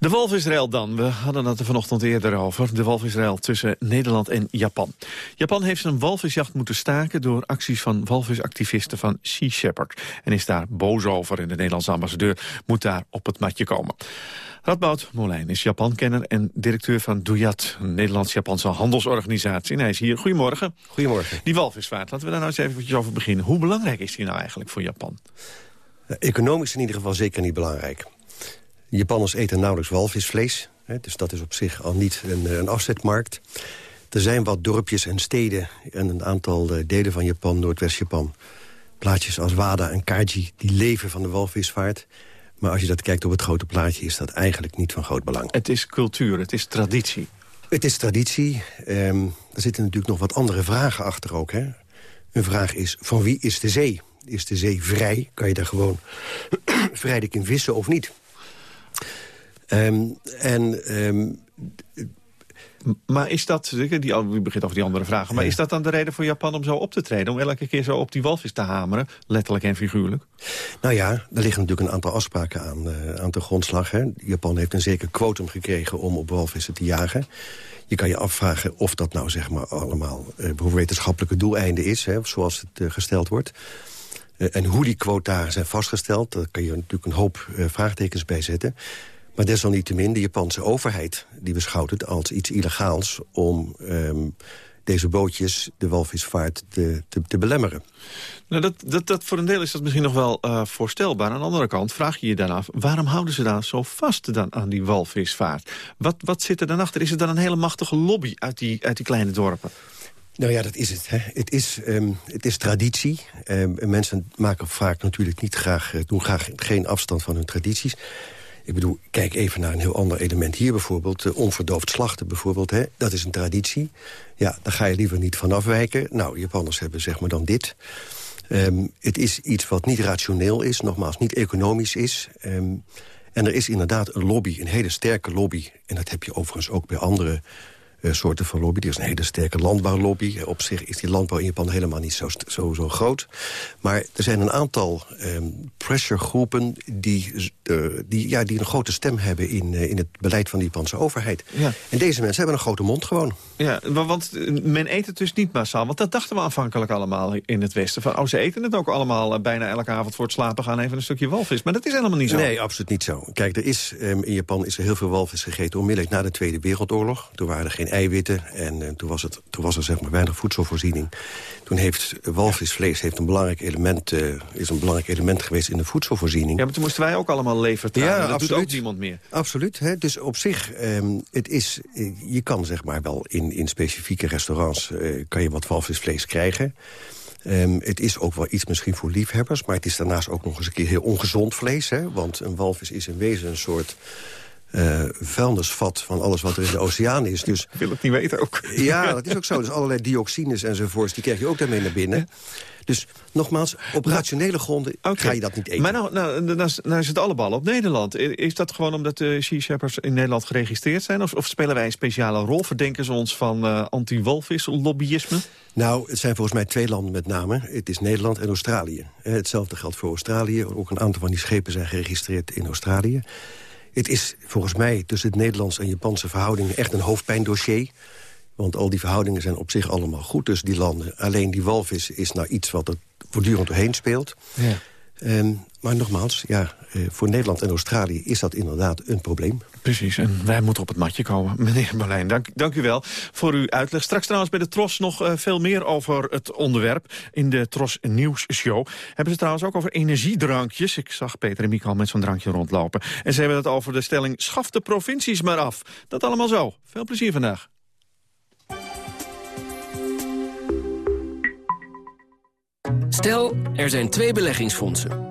De walvisruil dan. We hadden het er vanochtend eerder over. De walvisruil tussen Nederland en Japan. Japan heeft zijn walvisjacht moeten staken... door acties van walvisactivisten van Sea Shepherd. En is daar boos over. En de Nederlandse ambassadeur moet daar op het matje komen. Radboud Molijn is Japankenner en directeur van Duyat... een Nederlands-Japanse handelsorganisatie. En hij is hier. Goedemorgen. Goedemorgen. Die walvisvaart, laten we daar nou eens even over beginnen. Hoe belangrijk is die nou eigenlijk voor Japan? Economisch in ieder geval zeker niet belangrijk. Japanners eten nauwelijks walvisvlees. Hè, dus dat is op zich al niet een, een afzetmarkt. Er zijn wat dorpjes en steden en een aantal eh, delen van Japan, Noordwest-Japan. Plaatjes als Wada en Kaji, die leven van de walvisvaart. Maar als je dat kijkt op het grote plaatje, is dat eigenlijk niet van groot belang. Het is cultuur, het is traditie. Het is traditie. Um, er zitten natuurlijk nog wat andere vragen achter ook. Hè? Een vraag is, van wie is de zee? Is de zee vrij? Kan je daar gewoon vrijelijk in vissen of niet? Um, en um, maar is dat, die, u begint over die andere vragen... maar is dat dan de reden voor Japan om zo op te treden? Om elke keer zo op die walvis te hameren, letterlijk en figuurlijk? Nou ja, er liggen natuurlijk een aantal afspraken aan, uh, aan de grondslag. Hè. Japan heeft een zeker quotum gekregen om op walvissen te jagen. Je kan je afvragen of dat nou zeg maar allemaal uh, wetenschappelijke doeleinden is... Hè, zoals het uh, gesteld wordt. en hoe die quota zijn vastgesteld, daar kan je natuurlijk een hoop vraagtekens bij zetten... Maar desalniettemin, de Japanse overheid die beschouwt het als iets illegaals... om um, deze bootjes, de walvisvaart, te, te, te belemmeren. Nou, dat, dat, dat, voor een deel is dat misschien nog wel uh, voorstelbaar. Aan de andere kant vraag je je dan af... waarom houden ze dan zo vast dan aan die walvisvaart? Wat, wat zit er dan achter? Is het dan een hele machtige lobby uit die, uit die kleine dorpen? Nou ja, dat is het. Hè. Het, is, um, het is traditie. Um, mensen maken vaak natuurlijk niet graag, uh, doen graag geen afstand van hun tradities. Ik bedoel, kijk even naar een heel ander element hier bijvoorbeeld. Uh, onverdoofd slachten bijvoorbeeld, hè? dat is een traditie. Ja, daar ga je liever niet van afwijken. Nou, Japanners hebben zeg maar dan dit. Um, het is iets wat niet rationeel is, nogmaals niet economisch is. Um, en er is inderdaad een lobby, een hele sterke lobby. En dat heb je overigens ook bij andere soorten van lobby. Er is een hele sterke landbouwlobby. Op zich is die landbouw in Japan helemaal niet zo, zo, zo groot. Maar er zijn een aantal um, pressuregroepen die, uh, die, ja, die een grote stem hebben in, uh, in het beleid van de Japanse overheid. Ja. En deze mensen hebben een grote mond gewoon. Ja, want men eet het dus niet massaal. Want dat dachten we aanvankelijk allemaal in het Westen. Van, oh, ze eten het ook allemaal bijna elke avond voor het slapen gaan even een stukje walvis. Maar dat is helemaal niet zo. Nee, absoluut niet zo. Kijk, er is, um, in Japan is er heel veel walvis gegeten onmiddellijk na de Tweede Wereldoorlog. Toen waren er geen eiwitten. En uh, toen, was het, toen was er zeg maar weinig voedselvoorziening. Toen heeft walvisvlees heeft een belangrijk element, uh, is een belangrijk element geweest in de voedselvoorziening. Ja, maar toen moesten wij ook allemaal leveren. Ja, dat absoluut. doet ook niemand meer. Absoluut. Hè? Dus op zich, um, het is, eh, je kan zeg maar wel in, in specifieke restaurants... Uh, kan je wat walvisvlees krijgen. Um, het is ook wel iets misschien voor liefhebbers... maar het is daarnaast ook nog eens een keer heel ongezond vlees. Hè? Want een walvis is in wezen een soort uh, vuilnisvat van alles wat er in de oceaan is. Dus, Ik wil het niet weten ook. Ja, dat is ook zo. Dus allerlei dioxines enzovoorts, die krijg je ook daarmee naar binnen. Dus nogmaals, op rationele gronden okay. ga je dat niet eten. Maar nou, nou, nou, nou is het alle ballen op Nederland. Is dat gewoon omdat de Sea Shepherds in Nederland geregistreerd zijn? Of, of, spelen wij een speciale rol? Verdenken ze ons van uh, anti-walvis-lobbyisme? Nou, het zijn volgens mij twee landen met name. Het is Nederland en Australië. Hetzelfde geldt voor Australië. Ook een aantal van die schepen zijn geregistreerd in Australië. Het is volgens mij tussen het Nederlandse en Japanse verhoudingen... echt een hoofdpijndossier. Want al die verhoudingen zijn op zich allemaal goed tussen die landen. Alleen die walvis is nou iets wat er voortdurend doorheen speelt. Ja. Um, maar nogmaals, ja, uh, voor Nederland en Australië is dat inderdaad een probleem. Precies, en wij moeten op het matje komen. Meneer Marlijn, dank, dank u wel voor uw uitleg. Straks trouwens bij de Tros nog uh, veel meer over het onderwerp. In de Tros Nieuws Show hebben ze trouwens ook over energiedrankjes. Ik zag Peter en Mieke al met zo'n drankje rondlopen. En ze hebben het over de stelling, schaf de provincies maar af. Dat allemaal zo. Veel plezier vandaag. Stel, er zijn twee beleggingsfondsen.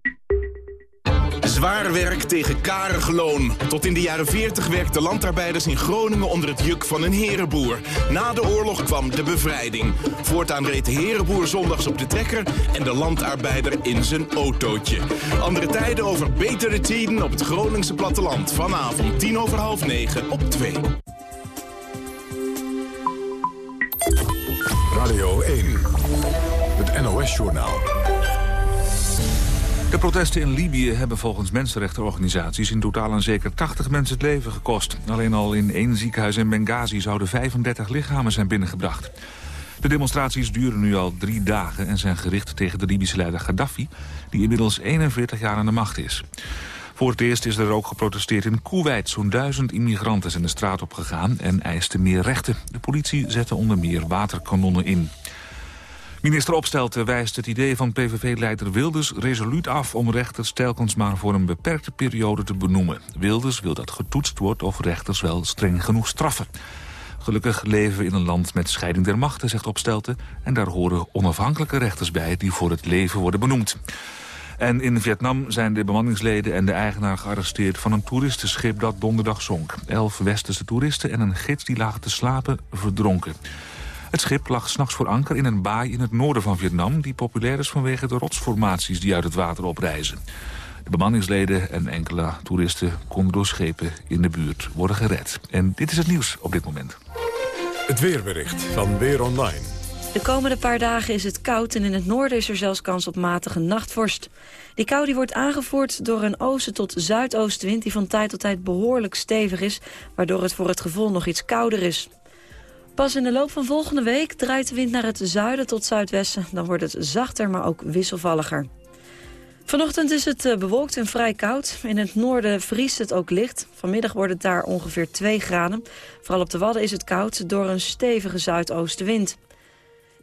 Zwaar werk tegen karig loon. Tot in de jaren 40 werkten landarbeiders in Groningen onder het juk van een herenboer. Na de oorlog kwam de bevrijding. Voortaan reed de herenboer zondags op de trekker en de landarbeider in zijn autootje. Andere tijden over betere tijden op het Groningse platteland. Vanavond tien over half negen op 2. Radio 1, het NOS-journaal. Protesten in Libië hebben volgens mensenrechtenorganisaties... in totaal aan zeker 80 mensen het leven gekost. Alleen al in één ziekenhuis in Benghazi zouden 35 lichamen zijn binnengebracht. De demonstraties duren nu al drie dagen en zijn gericht tegen de Libische leider Gaddafi... die inmiddels 41 jaar aan de macht is. Voor het eerst is er ook geprotesteerd in Kuwait. Zo'n duizend immigranten zijn de straat op gegaan en eisten meer rechten. De politie zette onder meer waterkanonnen in. Minister Opstelten wijst het idee van PVV-leider Wilders resoluut af... om rechters telkens maar voor een beperkte periode te benoemen. Wilders wil dat getoetst wordt of rechters wel streng genoeg straffen. Gelukkig leven we in een land met scheiding der machten, zegt Opstelten... en daar horen onafhankelijke rechters bij die voor het leven worden benoemd. En in Vietnam zijn de bemanningsleden en de eigenaar gearresteerd... van een toeristenschip dat donderdag zonk. Elf westerse toeristen en een gids die lagen te slapen verdronken. Het schip lag s'nachts voor anker in een baai in het noorden van Vietnam... die populair is vanwege de rotsformaties die uit het water oprijzen. De bemanningsleden en enkele toeristen konden door schepen in de buurt worden gered. En dit is het nieuws op dit moment. Het weerbericht van Weer Online. De komende paar dagen is het koud en in het noorden is er zelfs kans op matige nachtvorst. Die kou die wordt aangevoerd door een oosten tot zuidoostenwind die van tijd tot tijd behoorlijk stevig is, waardoor het voor het gevoel nog iets kouder is. Pas in de loop van volgende week draait de wind naar het zuiden tot zuidwesten. Dan wordt het zachter, maar ook wisselvalliger. Vanochtend is het eh, bewolkt en vrij koud. In het noorden vriest het ook licht. Vanmiddag wordt het daar ongeveer 2 graden. Vooral op de Wadden is het koud door een stevige zuidoostenwind.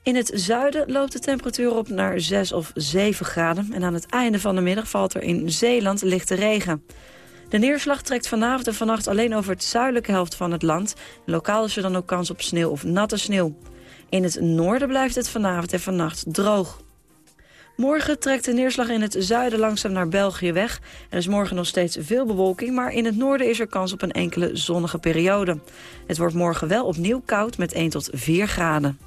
In het zuiden loopt de temperatuur op naar 6 of 7 graden. En aan het einde van de middag valt er in Zeeland lichte regen. De neerslag trekt vanavond en vannacht alleen over het zuidelijke helft van het land. Lokaal is er dan ook kans op sneeuw of natte sneeuw. In het noorden blijft het vanavond en vannacht droog. Morgen trekt de neerslag in het zuiden langzaam naar België weg. Er is morgen nog steeds veel bewolking, maar in het noorden is er kans op een enkele zonnige periode. Het wordt morgen wel opnieuw koud met 1 tot 4 graden.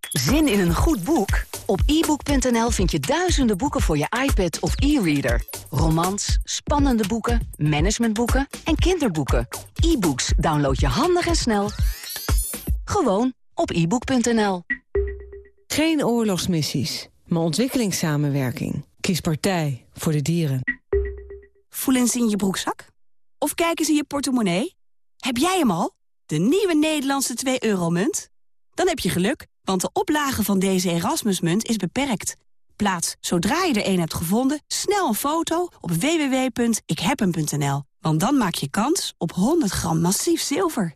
Zin in een goed boek? Op ebook.nl vind je duizenden boeken voor je iPad of e-reader. Romans, spannende boeken, managementboeken en kinderboeken. E-books download je handig en snel. Gewoon op ebook.nl. Geen oorlogsmissies, maar ontwikkelingssamenwerking. Kies partij voor de dieren. Voelen ze in je broekzak? Of kijken ze in je portemonnee? Heb jij hem al? De nieuwe Nederlandse 2-euro-munt? Dan heb je geluk. Want de oplage van deze Erasmusmunt is beperkt. Plaats, zodra je er een hebt gevonden, snel een foto op www.ikhebhem.nl. Want dan maak je kans op 100 gram massief zilver.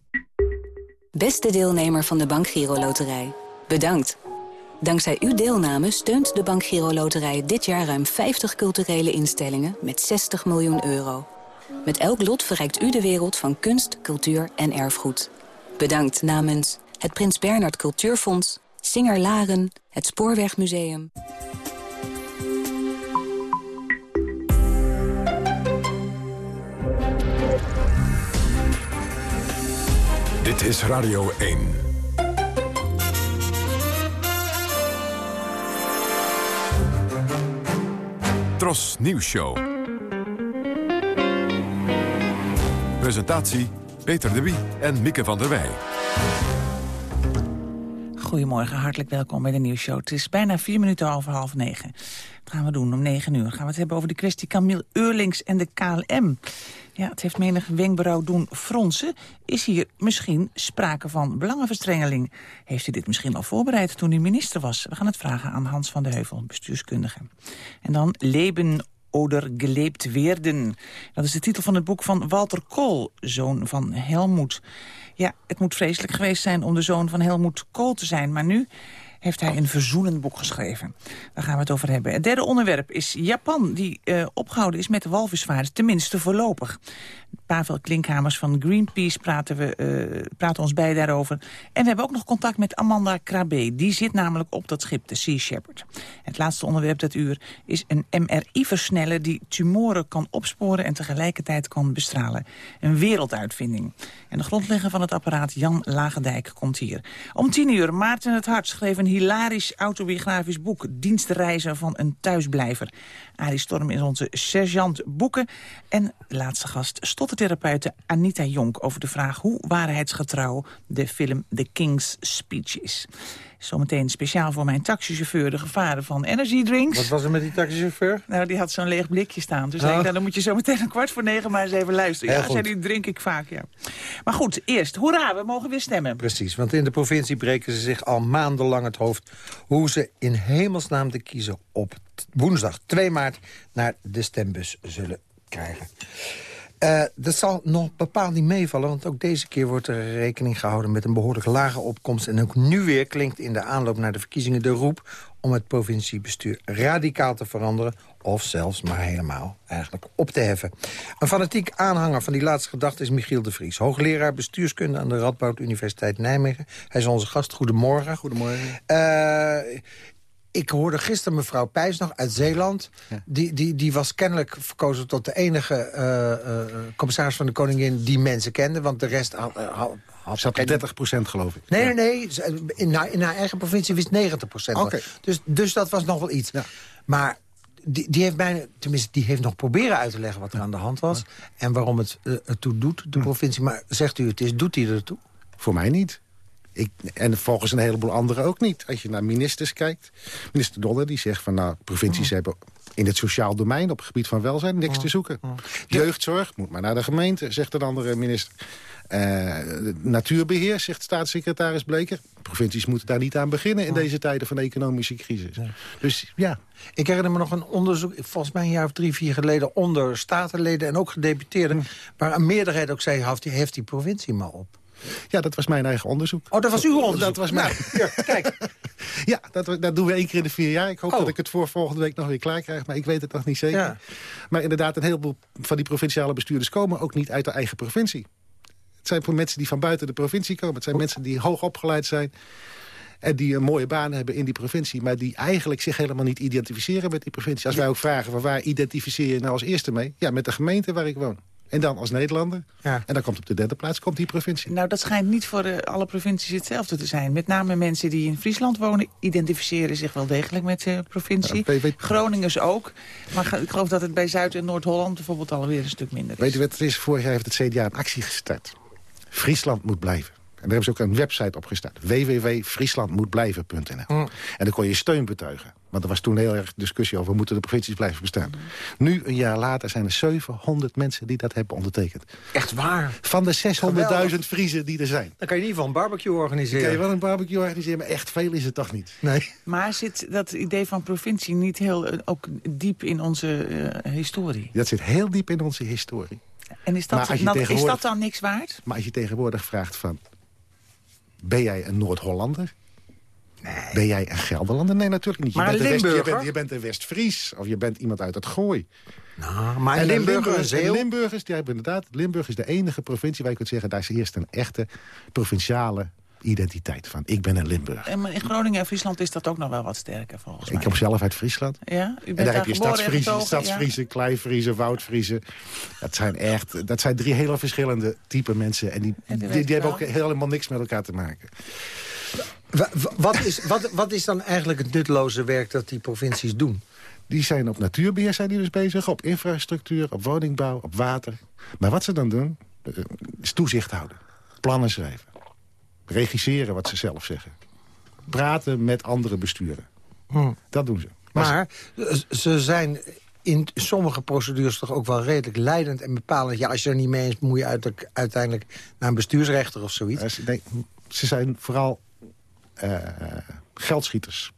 Beste deelnemer van de Bank Giro Loterij, bedankt. Dankzij uw deelname steunt de Bank Giro Loterij dit jaar ruim 50 culturele instellingen met 60 miljoen euro. Met elk lot verrijkt u de wereld van kunst, cultuur en erfgoed. Bedankt namens het Prins Bernhard Cultuurfonds, Singer Laren, het Spoorwegmuseum. Dit is Radio 1. Tros Nieuws Show. Presentatie Peter de Wie en Mieke van der Wij. Goedemorgen, hartelijk welkom bij de nieuwsshow. Het is bijna vier minuten over half negen. Dat gaan we doen om negen uur. Gaan we het hebben over de kwestie Camille Eurlings en de KLM. Ja, het heeft menig wenkbrauw doen fronsen. Is hier misschien sprake van belangenverstrengeling? Heeft u dit misschien al voorbereid toen u minister was? We gaan het vragen aan Hans van de Heuvel, bestuurskundige. En dan Leben oder gelebt werden. Dat is de titel van het boek van Walter Kool, zoon van Helmoet. Ja, het moet vreselijk geweest zijn om de zoon van Helmoet Kool te zijn, maar nu heeft hij een verzoenend boek geschreven. Daar gaan we het over hebben. Het derde onderwerp is Japan, die uh, opgehouden is met de tenminste voorlopig. Pavel Klinkhamers van Greenpeace praten, we, uh, praten ons bij daarover. En we hebben ook nog contact met Amanda Krabbe. Die zit namelijk op dat schip, de Sea Shepherd. Het laatste onderwerp dat uur is een MRI-versneller... die tumoren kan opsporen en tegelijkertijd kan bestralen. Een werelduitvinding. En de grondlegger van het apparaat, Jan Lagendijk, komt hier. Om tien uur, Maarten het Hart schreef een hilarisch autobiografisch boek... Dienstreizen van een thuisblijver. Arie Storm is onze sergeant boeken. En laatste gast, stottertherapeute Anita Jonk... over de vraag hoe waarheidsgetrouw de film The King's Speech is. Zometeen speciaal voor mijn taxichauffeur de gevaren van energy drinks. Wat was er met die taxichauffeur? Nou, die had zo'n leeg blikje staan. Dus oh. denk, nou, dan moet je zo meteen een kwart voor negen maar eens even luisteren. Heel ja, zei die drink ik vaak, ja. Maar goed, eerst, hoera, we mogen weer stemmen. Precies, want in de provincie breken ze zich al maandenlang het hoofd... hoe ze in hemelsnaam te kiezen op woensdag 2 maart naar de stembus zullen krijgen. Uh, dat zal nog bepaald niet meevallen, want ook deze keer wordt er rekening gehouden met een behoorlijk lage opkomst. En ook nu weer klinkt in de aanloop naar de verkiezingen de roep om het provinciebestuur radicaal te veranderen... of zelfs maar helemaal eigenlijk op te heffen. Een fanatiek aanhanger van die laatste gedachte is Michiel de Vries... hoogleraar bestuurskunde aan de Radboud Universiteit Nijmegen. Hij is onze gast. Goedemorgen. Goedemorgen. Uh, ik hoorde gisteren mevrouw Pijs nog uit Zeeland. Die, die, die was kennelijk verkozen tot de enige uh, uh, commissaris van de koningin... die mensen kende, want de rest had... Had Zat 30 procent, geloof ik. Nee, nee, nee. In haar, in haar eigen provincie wist 90 procent. Okay. Dus, dus dat was nog wel iets. Ja. Maar die, die heeft bijna, tenminste, die heeft nog proberen uit te leggen wat er aan de hand was. En waarom het uh, toe doet, de provincie. Maar zegt u het is, doet hij er toe? Voor mij niet. Ik, en volgens een heleboel anderen ook niet. Als je naar ministers kijkt. Minister Donner die zegt van nou, provincies hebben in het sociaal domein op het gebied van welzijn niks te zoeken. Jeugdzorg moet maar naar de gemeente, zegt een andere minister. Uh, natuurbeheer, zegt staatssecretaris Bleker. Provincies moeten daar niet aan beginnen in deze tijden van economische crisis. Dus ja. Ik herinner me nog een onderzoek, volgens mij een jaar of drie, vier geleden... onder statenleden en ook gedeputeerden... waar een meerderheid ook zei, heeft die provincie maar op. Ja, dat was mijn eigen onderzoek. Oh, dat was uw onderzoek? Dat was mijn... Nou, kijk. ja, dat, dat doen we één keer in de vier jaar. Ik hoop oh. dat ik het voor volgende week nog weer klaar krijg. Maar ik weet het nog niet zeker. Ja. Maar inderdaad, een heleboel van die provinciale bestuurders... komen ook niet uit de eigen provincie. Het zijn voor mensen die van buiten de provincie komen. Het zijn mensen die hoog opgeleid zijn... En die een mooie baan hebben in die provincie... maar die eigenlijk zich helemaal niet identificeren met die provincie. Als wij ook vragen, van waar identificeer je nou als eerste mee? Ja, met de gemeente waar ik woon. En dan als Nederlander. Ja. En dan komt op de derde plaats komt die provincie. Nou, dat schijnt niet voor alle provincies hetzelfde te zijn. Met name mensen die in Friesland wonen... identificeren zich wel degelijk met de provincie. Ja, weet, Groningers ook. Maar ik geloof dat het bij Zuid- en Noord-Holland bijvoorbeeld alweer een stuk minder is. Weet je wat het is? Vorig jaar heeft het CDA een actie gestart. Friesland moet blijven. En daar hebben ze ook een website op gestart. www.frieslandmoetblijven.nl mm. En dan kon je steun betuigen. Want er was toen heel erg discussie over... moeten de provincies blijven bestaan. Nu, een jaar later, zijn er 700 mensen die dat hebben ondertekend. Echt waar? Van de 600.000 Friezen die er zijn. Dan kan je in ieder geval een barbecue organiseren. Dan kan je wel een barbecue organiseren, maar echt veel is het toch niet. Nee. Maar zit dat idee van provincie niet heel uh, ook diep in onze uh, historie? Dat zit heel diep in onze historie. En is dat, dan, is dat dan niks waard? Maar als je tegenwoordig vraagt van... ben jij een Noord-Hollander? Nee. Ben jij een Gelderlander? Nee, natuurlijk niet. Je maar bent een Limburger? West, je, bent, je bent een West-Fries. Of je bent iemand uit het Gooi. Nou, maar en Limburgers, en Limburgers, die hebben inderdaad... Limburg is de enige provincie waar je kunt zeggen... daar is eerst een echte provinciale identiteit van. Ik ben een Limburg. En in Groningen en Friesland is dat ook nog wel wat sterker volgens mij. Ik kom zelf uit Friesland. Ja? U bent en daar, heb je stadsfriezen, stadsfriezen ja? Kleifriezen, Woudfriezen. Dat zijn echt, dat zijn drie hele verschillende type mensen. En die, die, die, die hebben ook helemaal niks met elkaar te maken. Wat is, wat, wat is dan eigenlijk het nutloze werk dat die provincies doen? Die zijn op natuurbeheer zijn die dus bezig, op infrastructuur, op woningbouw, op water. Maar wat ze dan doen, eh, is toezicht houden. Plannen schrijven. Regisseren wat ze zelf zeggen. Praten met andere besturen. Hm. Dat doen ze. Maar, maar ze zijn in sommige procedures toch ook wel redelijk leidend en bepalend. Ja, als je er niet mee eens, moet je uiteindelijk naar een bestuursrechter of zoiets. Nee, ze zijn vooral uh, geldschieters.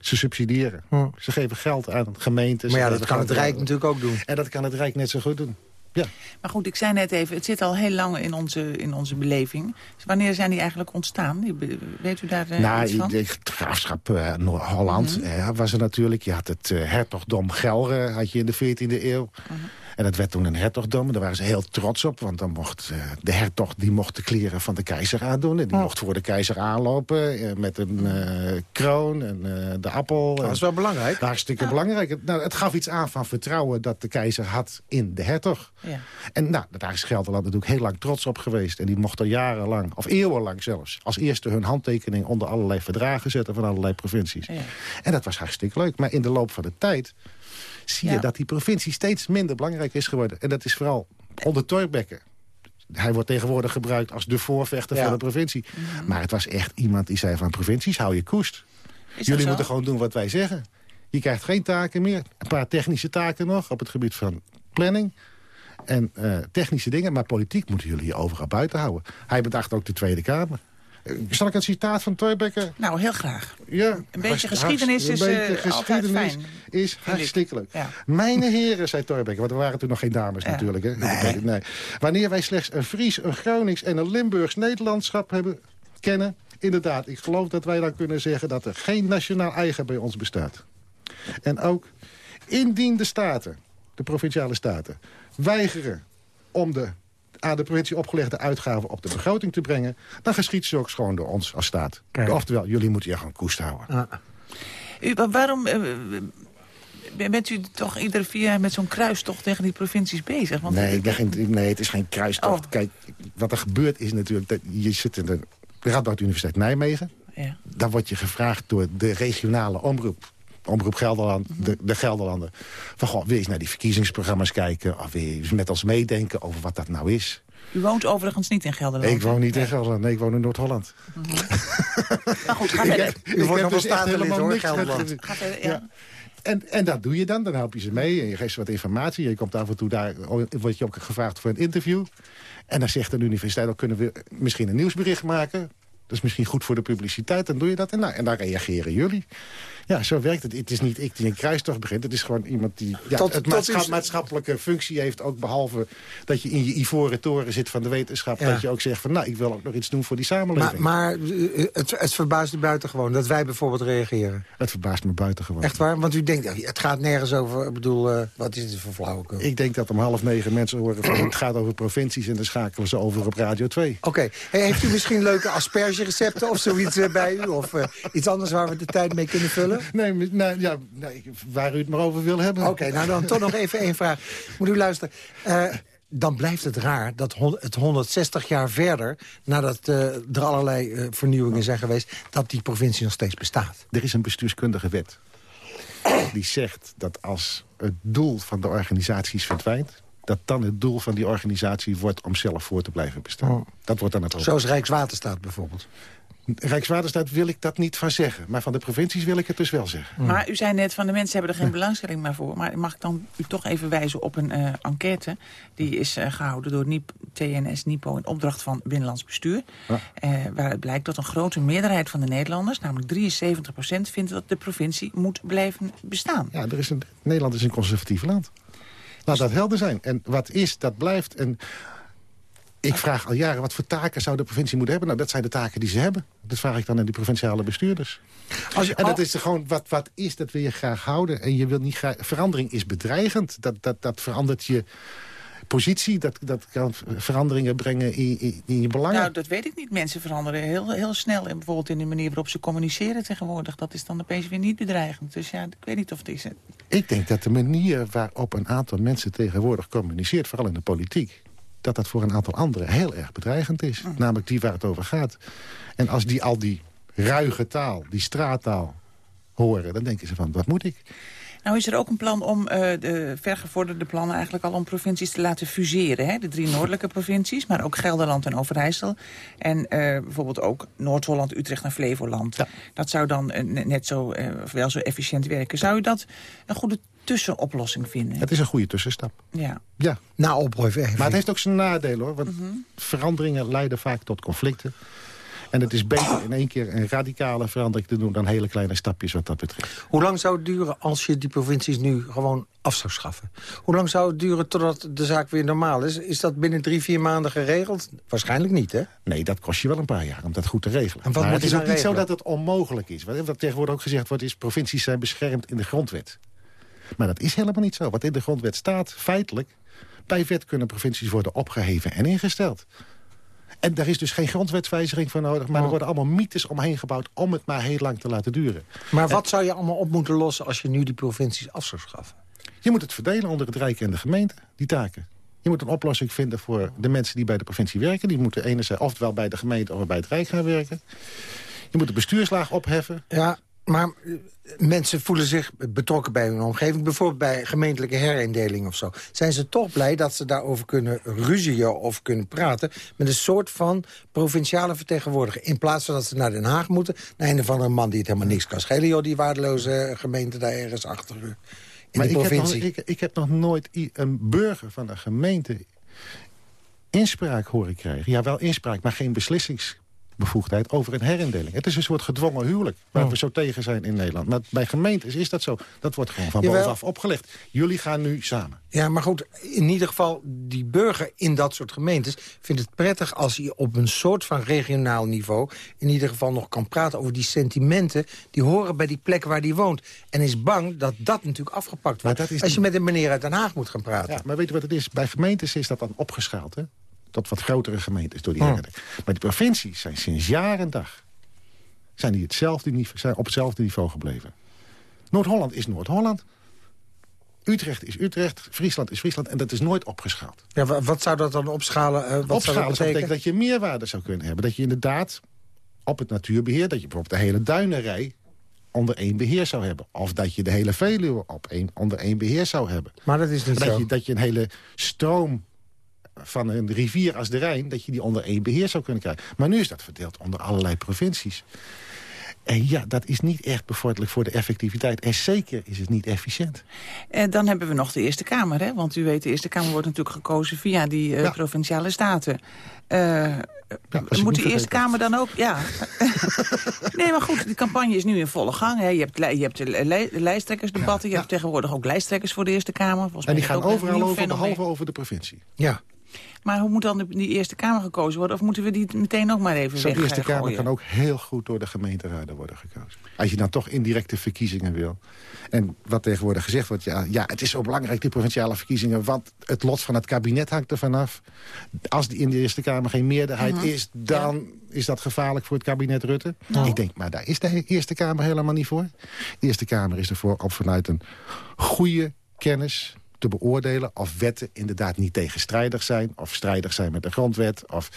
Ze subsidiëren. Hm. Ze geven geld aan gemeenten. Maar ja, dat kan het Rijk natuurlijk ook doen. En dat kan het Rijk net zo goed doen. Ja. Maar goed, ik zei net even, het zit al heel lang in onze, in onze beleving. Dus wanneer zijn die eigenlijk ontstaan? Weet u daar uh, nou, iets van? het graafschap uh, Noord-Holland mm -hmm. was er natuurlijk. Je had het hertogdom Gelre had je in de 14e eeuw. Mm -hmm. En dat werd toen een hertogdom. Daar waren ze heel trots op. Want dan mocht uh, de hertog die mocht de kleren van de keizer aandoen. En die mocht voor de keizer aanlopen. Uh, met een uh, kroon en de appel. Dat is wel belangrijk. Hartstikke belangrijk. Nou, het gaf iets aan van vertrouwen dat de keizer had in de hertog. Ja. En nou, daar is Gelderland natuurlijk heel lang trots op geweest. En die mocht er jarenlang, of eeuwenlang zelfs... als eerste hun handtekening onder allerlei verdragen zetten... van allerlei provincies. Ja. En dat was hartstikke leuk. Maar in de loop van de tijd zie je Ja. dat die provincie steeds minder belangrijk is geworden. En dat is vooral onder Thorbecke. Hij wordt tegenwoordig gebruikt als de voorvechter Ja. van de provincie. Maar het was echt iemand die zei van provincies, hou je koest. Jullie zo? moeten gewoon doen wat wij zeggen. Je krijgt geen taken meer. Een paar technische taken nog op het gebied van planning. En eh, technische dingen. Maar politiek moeten jullie je overal buiten houden. Hij bedacht ook de Tweede Kamer. Eh, Zal ik een citaat van Thorbecke? Nou, heel graag. Ja, Een beetje geschiedenis is een beetje eh, altijd geschiedenis fijn. is hartstikke leuk. Ja. Mijne heren, zei Thorbecke, want er waren toen nog geen dames Ja. natuurlijk. Hè? Nee. Wanneer wij slechts een Fries, een Gronings en een Limburgs Nederlandschap hebben kennen... inderdaad, ik geloof dat wij dan kunnen zeggen... dat er geen nationaal eigen bij ons bestaat. En ook indien de staten, de provinciale staten... weigeren om de aan de provincie opgelegde uitgaven op de begroting te brengen... dan geschiet ze ook gewoon door ons als staat. Kijk. Oftewel, jullie moeten je gewoon koest houden. Ah. U, wa- waarom eh, bent u toch iedere vier jaar met zo'n kruistocht tegen die provincies bezig? Want Nee, ik geen, nee, het is geen kruistocht. Oh. Kijk, wat er gebeurt is natuurlijk... dat je zit in de Radboud Universiteit Nijmegen. Ja. Dan word je gevraagd door de regionale omroep. Omroep Gelderland, Mhm. de, de Gelderlanden. Van, goh, wil je eens naar die verkiezingsprogramma's kijken? Of wil je eens met ons meedenken over wat dat nou is? U woont overigens niet in Gelderland. ik woon niet in Gelderland, nee, ik woon in Noord-Holland. Maar goed, ga verder. U wordt nog wel heb dus helemaal hoor, niks met Gelderland. ge- Ga verder, ja. Ja. En, en dat doe je dan, dan help je ze mee en je geeft ze wat informatie. Je komt af en toe daar, word je ook gevraagd voor een interview. En dan zegt de universiteit, ook kunnen we misschien een nieuwsbericht maken. Dat is misschien goed voor de publiciteit, dan doe je dat. En, nou, en daar reageren jullie. Ja, zo werkt het. Het is niet ik die een kruistocht begint. Het is gewoon iemand die ja, Tot- het maatschap- u- maatschappelijke functie heeft. Ook behalve dat je in je ivoren toren zit van de wetenschap. Ja. Dat je ook zegt van, nou, ik wil ook nog iets doen voor die Maar, samenleving. maar eh, het, het verbaast u buitengewoon dat wij bijvoorbeeld reageren. het verbaast me buitengewoon. Echt waar? Want u denkt, het gaat nergens over. Ik bedoel, eh, wat is dit voor flauwekul? Ik denk dat om half negen mensen horen van het gaat over provincies... en dan schakelen ze over op Radio 2. Oké, hey, heeft u misschien leuke aspergerecepten of zoiets eh, bij u? Of eh, iets anders waar we de tijd mee kunnen vullen? Nee, maar- nou, ja, nee, waar u het maar over wil hebben. Oké, nou dan toch nog even één vraag. Moet u luisteren. Eh, dan blijft het raar dat het 160 jaar verder... nadat er allerlei vernieuwingen zijn geweest... dat die provincie nog steeds bestaat. Er is een bestuurskundige wet die zegt dat als het doel van de organisaties verdwijnt... dat dan het doel van die organisatie wordt om zelf voor te blijven bestaan. Oh. Dat wordt dan het hoofd. Zoals Rijkswaterstaat bijvoorbeeld. Rijkswaterstaat wil ik dat niet van zeggen. Maar van de provincies wil ik het dus wel zeggen. Maar u zei net van de mensen hebben er geen belangstelling meer voor. Maar mag ik dan u toch even wijzen op een eh, enquête... die is eh, gehouden door NIP, TNS Nipo in opdracht van Binnenlands Bestuur. Ja. Eh, waaruit blijkt dat een grote meerderheid van de Nederlanders... namelijk 73 procent, vindt dat de provincie moet blijven bestaan. Ja, er is een, Nederland is een conservatief land. Laat dat helder zijn. En wat is, dat blijft. En ik vraag al jaren, wat voor taken zou de provincie moeten hebben? Nou, dat zijn de taken die ze hebben. Dat vraag ik dan aan die provinciale bestuurders. Als je, En dat is er gewoon, wat, wat is, dat wil je graag houden. En je wil niet graag, verandering is bedreigend. Dat, dat, dat verandert je positie. Dat, dat kan veranderingen brengen in, in, in je belangen. Nou, dat weet ik niet. Mensen veranderen heel, heel snel. En bijvoorbeeld in de manier waarop ze communiceren tegenwoordig. Dat is dan opeens weer niet bedreigend. Dus ja, ik weet niet of het is. Ik denk dat de manier waarop een aantal mensen tegenwoordig communiceert... vooral in de politiek, dat dat voor een aantal anderen heel erg bedreigend is. Namelijk die waar het over gaat. En als die al die ruige taal, die straattaal horen... dan denken ze van, wat moet ik? Nou is er ook een plan om eh, de vergevorderde plannen eigenlijk al om provincies te laten fuseren. Hè? De drie noordelijke provincies, maar ook Gelderland en Overijssel. En eh, bijvoorbeeld ook Noord-Holland, Utrecht en Flevoland. Dat zou dan eh, ne- net zo, eh, of wel zo efficiënt werken. Zou u dat een goede tussenoplossing vinden? Het is een goede tussenstap. Ja. Ja. Na opheffing. Maar het heeft ook zijn nadelen, hoor. Want Mhm. veranderingen leiden vaak tot conflicten. En het is beter in één keer een radicale verandering te doen... dan hele kleine stapjes wat dat betreft. Hoe lang zou het duren als je die provincies nu gewoon af zou schaffen? Hoe lang zou het duren totdat de zaak weer normaal is? Is dat binnen drie, vier maanden geregeld? Waarschijnlijk niet, hè? Nee, dat kost je wel een paar jaar om dat goed te regelen. En wat maar moet het is ook niet zo dat het onmogelijk is. Wat wat tegenwoordig ook gezegd wordt is... provincies zijn beschermd in de grondwet. Maar dat is helemaal niet zo. Wat in de grondwet staat, feitelijk... bij wet kunnen provincies worden opgeheven en ingesteld. En daar is dus geen grondwetswijziging voor nodig... maar er worden allemaal mythes omheen gebouwd... om het maar heel lang te laten duren. Maar wat zou je allemaal op moeten lossen als je nu die provincies af zou schaffen? Je moet het verdelen onder het Rijk en de gemeente, die taken. Je moet een oplossing vinden voor de mensen die bij de provincie werken. Die moeten enerzijds ofwel bij de gemeente of bij het Rijk gaan werken. Je moet de bestuurslaag opheffen. Ja, maar eh, mensen voelen zich betrokken bij hun omgeving. Bijvoorbeeld bij gemeentelijke herindeling of zo. Zijn ze toch blij dat ze daarover kunnen ruzien of kunnen praten... met een soort van provinciale vertegenwoordiger. In plaats van dat ze naar Den Haag moeten... naar een of andere man die het helemaal niks kan schelen... joh, die waardeloze gemeente daar ergens achter u. In maar de ik heb, nog, provincie. ik, ik heb nog nooit een burger van een gemeente inspraak horen krijgen. Ja, wel inspraak, maar geen beslissingsbevoegdheid over een herindeling. Het is een soort gedwongen huwelijk, waar Oh. we zo tegen zijn in Nederland. Maar bij gemeentes is dat zo. Dat wordt gewoon van Jawel. bovenaf opgelegd. Jullie gaan nu samen. Ja, maar goed, in ieder geval, die burger in dat soort gemeentes... vindt het prettig als hij op een soort van regionaal niveau... in ieder geval nog kan praten over die sentimenten... die horen bij die plek waar hij woont. En is bang dat dat natuurlijk afgepakt wordt. dat is als je niet- met een meneer uit Den Haag moet gaan praten. Ja, maar weet je wat het is? Bij gemeentes is dat dan opgeschaald, hè? Tot wat grotere gemeentes door die herinnering. Maar de provincies zijn sinds jaar en dag... zijn die hetzelfde niveau, zijn op hetzelfde niveau gebleven. Noord-Holland is Noord-Holland. Utrecht is Utrecht. Friesland is Friesland. En dat is nooit opgeschaald. Ja, wa- wat zou dat dan opschalen? eh, wat zou dat Opschalen zou betekenen? betekenen dat je meerwaarde zou kunnen hebben. Dat je inderdaad op het natuurbeheer... dat je bijvoorbeeld de hele duinenrij onder één beheer zou hebben. Of dat je de hele Veluwe op één, onder één beheer zou hebben. Maar dat is niet dat zo. Je, dat je een hele stroom van een rivier als de Rijn... dat je die onder één beheer zou kunnen krijgen. Maar nu is dat verdeeld onder allerlei provincies. En ja, dat is niet echt bevorderlijk voor de effectiviteit. En zeker is het niet efficiënt. En dan hebben we nog de Eerste Kamer, hè? Want u weet, de Eerste Kamer wordt natuurlijk gekozen via die eh, Ja. provinciale staten. Eh, ik moet de Eerste. Kamer dan ook... Ja. nee, maar goed, de campagne is nu in volle gang. Hè. Je hebt, je hebt de li- lijsttrekkersdebatten. Je hebt tegenwoordig ook lijsttrekkers voor de Eerste Kamer. Volgens En die gaan overal over, behalve over de provincie. Ja. Maar hoe moet dan de- die Eerste Kamer gekozen worden? Of moeten we die meteen nog maar even Zo'n Eerste Kamer gooien? kan ook heel goed door de gemeenteraden worden gekozen. Als je dan toch indirecte verkiezingen wil. En wat tegenwoordig gezegd wordt, ja, ja het is zo belangrijk, die provinciale verkiezingen... want het lot van het kabinet hangt er vanaf. Als die in de Eerste Kamer geen meerderheid Mhm. is... dan is dat gevaarlijk voor het kabinet Rutte. Nou. Ik denk, maar daar is de Eerste Kamer helemaal niet voor. De Eerste Kamer is ervoor om vanuit een goede kennis te beoordelen of wetten inderdaad niet tegenstrijdig zijn... of strijdig zijn met de grondwet, of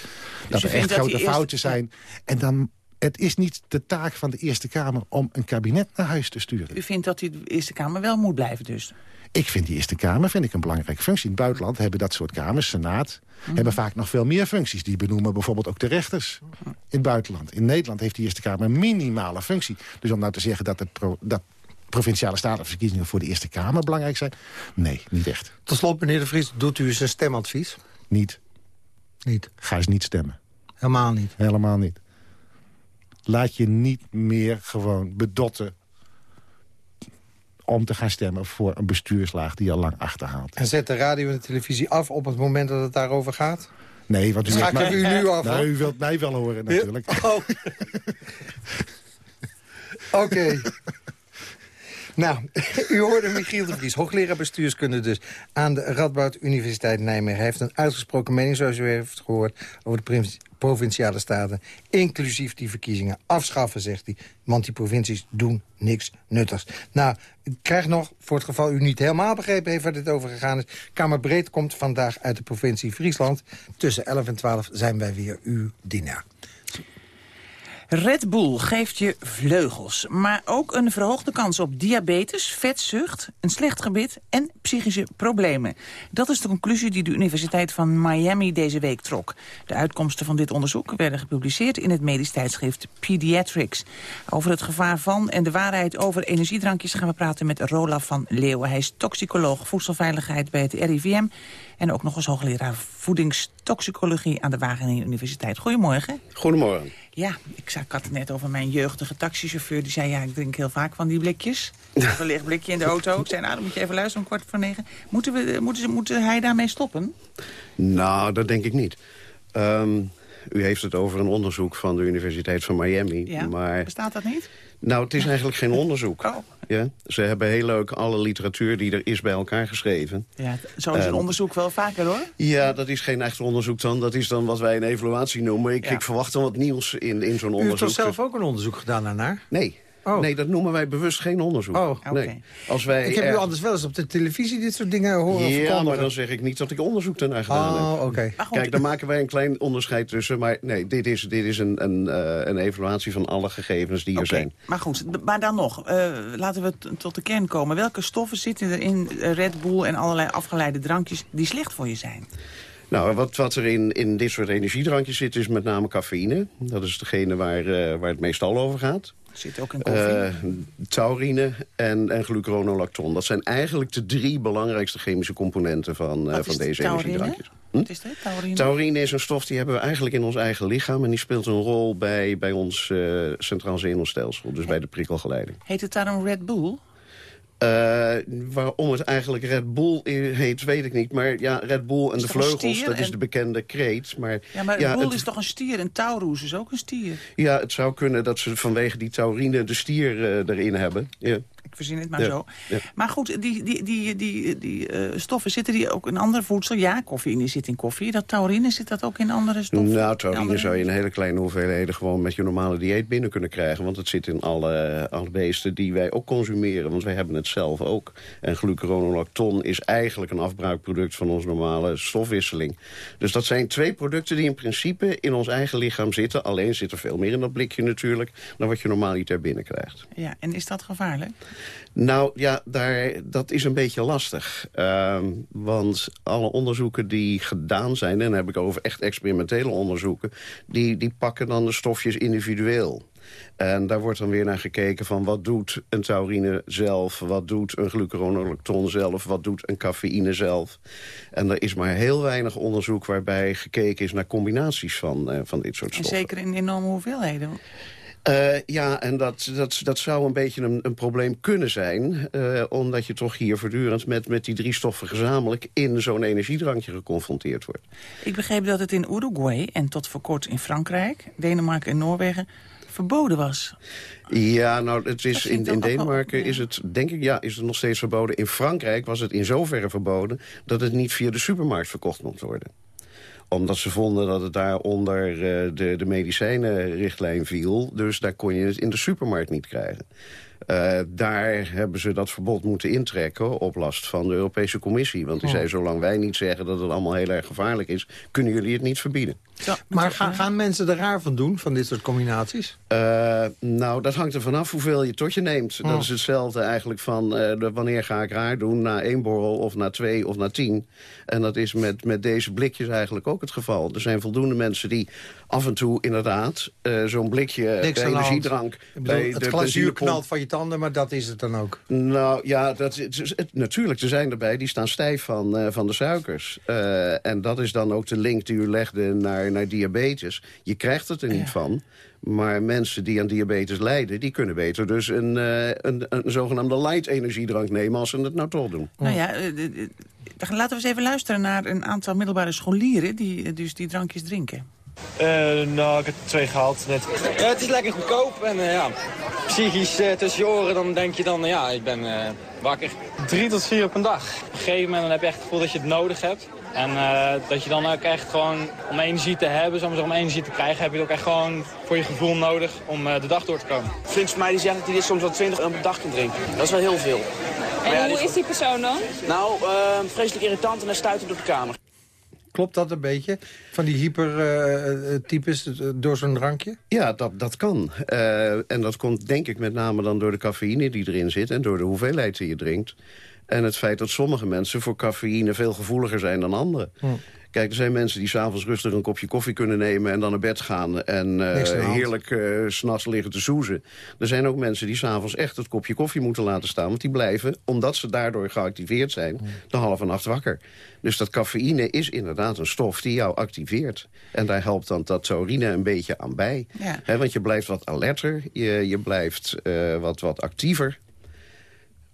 dat je er echt dat grote eerste- fouten zijn. En dan, het is niet de taak van de Eerste Kamer om een kabinet naar huis te sturen. U vindt dat die Eerste Kamer wel moet blijven dus? Ik vind die Eerste Kamer vind ik een belangrijke functie. In het buitenland hebben dat soort kamers, Senaat... Mhm. hebben vaak nog veel meer functies. Die benoemen bijvoorbeeld ook de rechters in het buitenland. In Nederland heeft die Eerste Kamer een minimale functie. Dus om nou te zeggen dat, het pro- dat provinciale statenverkiezingen... voor de Eerste Kamer belangrijk zijn... nee, niet echt. Tot slot, meneer de Vries, doet u eens een stemadvies? Niet. Niet? Ga eens niet stemmen. Helemaal niet? Helemaal niet. Laat je niet meer gewoon bedotten om te gaan stemmen voor een bestuurslaag die al lang achterhaalt. En zet de radio en de televisie af op het moment dat het daarover gaat? Nee, want u, wilt Schakelen mij, u nu af, Nou, u wilt mij wel horen natuurlijk. Oh. Oké. Nou, u hoorde Michiel de Vries, hoogleraar bestuurskunde dus... aan de Radboud Universiteit Nijmegen. Hij heeft een uitgesproken mening, zoals u heeft gehoord... over de provinciale staten, inclusief die verkiezingen. Afschaffen, zegt hij, want die provincies doen niks nuttigs. Nou, ik krijg nog, voor het geval u niet helemaal begrepen heeft... waar dit over gegaan is... Kamerbreed komt vandaag uit de provincie Friesland. Tussen 11 en 12 zijn wij weer uw dienaar. Red Bull geeft je vleugels, maar ook een verhoogde kans op diabetes, vetzucht, een slecht gebit en psychische problemen. Dat is de conclusie die de Universiteit van Miami deze week trok. De uitkomsten van dit onderzoek werden gepubliceerd in het medisch tijdschrift Pediatrics. Over het gevaar van en de waarheid over energiedrankjes gaan we praten met Rola van Leeuwen. Hij is toxicoloog voedselveiligheid bij het RIVM en ook nog eens hoogleraar voedingstoxicologie aan de Wageningen Universiteit. Goedemorgen. Goedemorgen. Ja, ik, zag, ik had het net over mijn jeugdige taxichauffeur. Die zei, ja, ik drink heel vaak van die blikjes. Een licht blikje in de auto. Ik zei, nou, dan moet je even luisteren om kwart voor negen. Moeten, we, moeten, ze, moeten hij daarmee stoppen? Nou, dat denk ik niet. Ehm, u heeft het over een onderzoek van de Universiteit van Miami. Ja, maar... bestaat dat niet? Nou, het is eigenlijk geen onderzoek. Oh. Ja? Ze hebben heel leuk alle literatuur die er is bij elkaar geschreven. Ja, zo is een En- onderzoek wel vaker, hoor. Ja, dat is geen echt onderzoek dan. Dat is dan wat wij een evaluatie noemen. Ik, Ja. ik verwacht dan wat nieuws in, in zo'n U heeft onderzoek. toch zelf ook een onderzoek gedaan daarnaar? Nee. Oh. Nee, dat noemen wij bewust geen onderzoek. Oh, nee. Als wij Ik heb u er- anders wel eens op de televisie dit soort dingen horen Ja, verkondigen. maar dan zeg ik niet dat ik onderzoek daarnaar gedaan heb. Oh, oké. Kijk, daar maken wij een klein onderscheid tussen. Maar nee, dit is, dit is een, een, eh, een evaluatie van alle gegevens die er zijn. Maar goed, maar dan nog. eh, laten we tot de kern komen. Welke stoffen zitten er in eh, Red Bull en allerlei afgeleide drankjes... die slecht voor je zijn? Nou, wat, wat er in, in dit soort energiedrankjes zit, is met name cafeïne. Dat is degene waar, eh, waar het meestal over gaat. Zit ook in koffie? Eh, taurine en, en glucuronolacton. Dat zijn eigenlijk de drie belangrijkste chemische componenten van, eh, van is deze energiedrankjes. Wat is dat, taurine? Taurine is een stof die hebben we eigenlijk in ons eigen lichaam... en die speelt een rol bij, bij ons eh, centraal zenuwstelsel, dus bij de prikkelgeleiding. Heet het daarom Red Bull? Eh, waarom het eigenlijk Red Bull heet, weet ik niet. Maar ja, Red Bull en de vleugels, dat is de bekende kreet. Maar, Ja, maar Red Bull het, is toch een stier en Taurus is ook een stier? ja, het zou kunnen dat ze vanwege die taurine de stier eh, erin hebben. Ja. Ik verzin het maar Ja, zo. ja. Maar goed, die, die, die, die, die eh, stoffen zitten die ook in andere voedsel? Ja, cafeïne zit in koffie. Dat taurine zit dat ook in andere stoffen? Nou, taurine andere- zou je in hele kleine hoeveelheden gewoon met je normale dieet binnen kunnen krijgen. Want het zit in alle, alle beesten die wij ook consumeren. Want wij hebben het zelf ook. En glucuronolacton is eigenlijk een afbraakproduct van onze normale stofwisseling. Dus dat zijn twee producten die in principe in ons eigen lichaam zitten. Alleen zit er veel meer in dat blikje natuurlijk dan wat je normaal niet er binnen krijgt. Ja, en is dat gevaarlijk? Nou ja, daar, dat is een beetje lastig. Ehm, want alle onderzoeken die gedaan zijn... en dan heb ik over echt experimentele onderzoeken... die, die pakken dan de stofjes individueel. En daar wordt dan weer naar gekeken van wat doet een taurine zelf... wat doet een glucuronolacton zelf, wat doet een cafeïne zelf. En er is maar heel weinig onderzoek waarbij gekeken is... naar combinaties van, eh, van dit soort En stoffen. zeker in enorme hoeveelheden. Eh, ja, en dat, dat, dat zou een beetje een, een probleem kunnen zijn. eh, omdat je toch hier voortdurend met, met die drie stoffen gezamenlijk... in zo'n energiedrankje geconfronteerd wordt. Ik begreep dat het in Uruguay en tot voor kort in Frankrijk... Denemarken en Noorwegen verboden was. Ja, nou, het is in, in Denemarken is het, denk ik, ja, is het nog steeds verboden. In Frankrijk was het in zoverre verboden... dat het niet via de supermarkt verkocht mocht worden omdat ze vonden dat het daar onder eh, de, de medicijnenrichtlijn viel. Dus daar kon je het in de supermarkt niet krijgen. Eh, daar hebben ze dat verbod moeten intrekken op last van de Europese Commissie. Want die Oh. zei, zolang wij niet zeggen dat het allemaal heel erg gevaarlijk is... kunnen jullie het niet verbieden. Maar gaan, gaan mensen er raar van doen, van dit soort combinaties? Eh, nou, dat hangt er vanaf hoeveel je tot je neemt. Oh. Dat is hetzelfde eigenlijk van eh, de- wanneer ga ik raar doen... na één borrel of na twee of na tien. En dat is met, met deze blikjes eigenlijk ook het geval. Er zijn voldoende mensen die af en toe inderdaad... eh, zo'n blikje Niks bij energiedrank... Bedoel, bij het de glazuur knalt van je tanden, maar dat is het dan ook. nou ja, dat, is- het, het- natuurlijk, er zijn erbij die staan stijf van, eh, van de suikers. Eh, en dat is dan ook de link die u legde naar, naar diabetes. Je krijgt het er niet van. Maar mensen die aan diabetes lijden, die kunnen beter dus een, eh, een, een zogenaamde light energiedrank nemen als ze het nou toch doen. Nou ja, laten we eens even luisteren naar een aantal middelbare scholieren... die dus die drankjes drinken. Eh, nou, ik heb er twee gehaald net. Ja, het is lekker goedkoop en eh, ja, psychisch eh, tussen je oren dan denk je dan, ja, ik ben eh, wakker. Drie tot vier op een dag. Op een gegeven moment dan heb je echt het gevoel dat je het nodig hebt. En eh, dat je dan ook echt gewoon, om energie te hebben, zeg maar, om energie te krijgen, heb je het ook echt gewoon voor je gevoel nodig om eh, de dag door te komen. Vriend van mij die zegt dat hij dit soms wel 20 op een dag kan drinken. Dat is wel heel veel. Ja, En hoe is die persoon dan? Nou, vreselijk irritant en hij stuitert op de kamer. Klopt dat een beetje? Van die hypertypes door zo'n drankje? Ja, dat, dat kan. Eh, en dat komt denk ik met name dan door de cafeïne die erin zit... en door de hoeveelheid die je drinkt. En het feit dat sommige mensen voor cafeïne veel gevoeliger zijn dan anderen. Hm. Kijk, er zijn mensen die s'avonds rustig een kopje koffie kunnen nemen... en dan naar bed gaan en uh, heerlijk uh, s'nachts liggen te soezen. Er zijn ook mensen die s'avonds echt het kopje koffie moeten laten staan... want die blijven, omdat ze daardoor geactiveerd zijn, de halve nacht wakker. Dus dat cafeïne is inderdaad een stof die jou activeert. En daar helpt dan dat taurine een beetje aan bij. Ja. want je blijft wat alerter, je, je blijft uh, wat, wat actiever.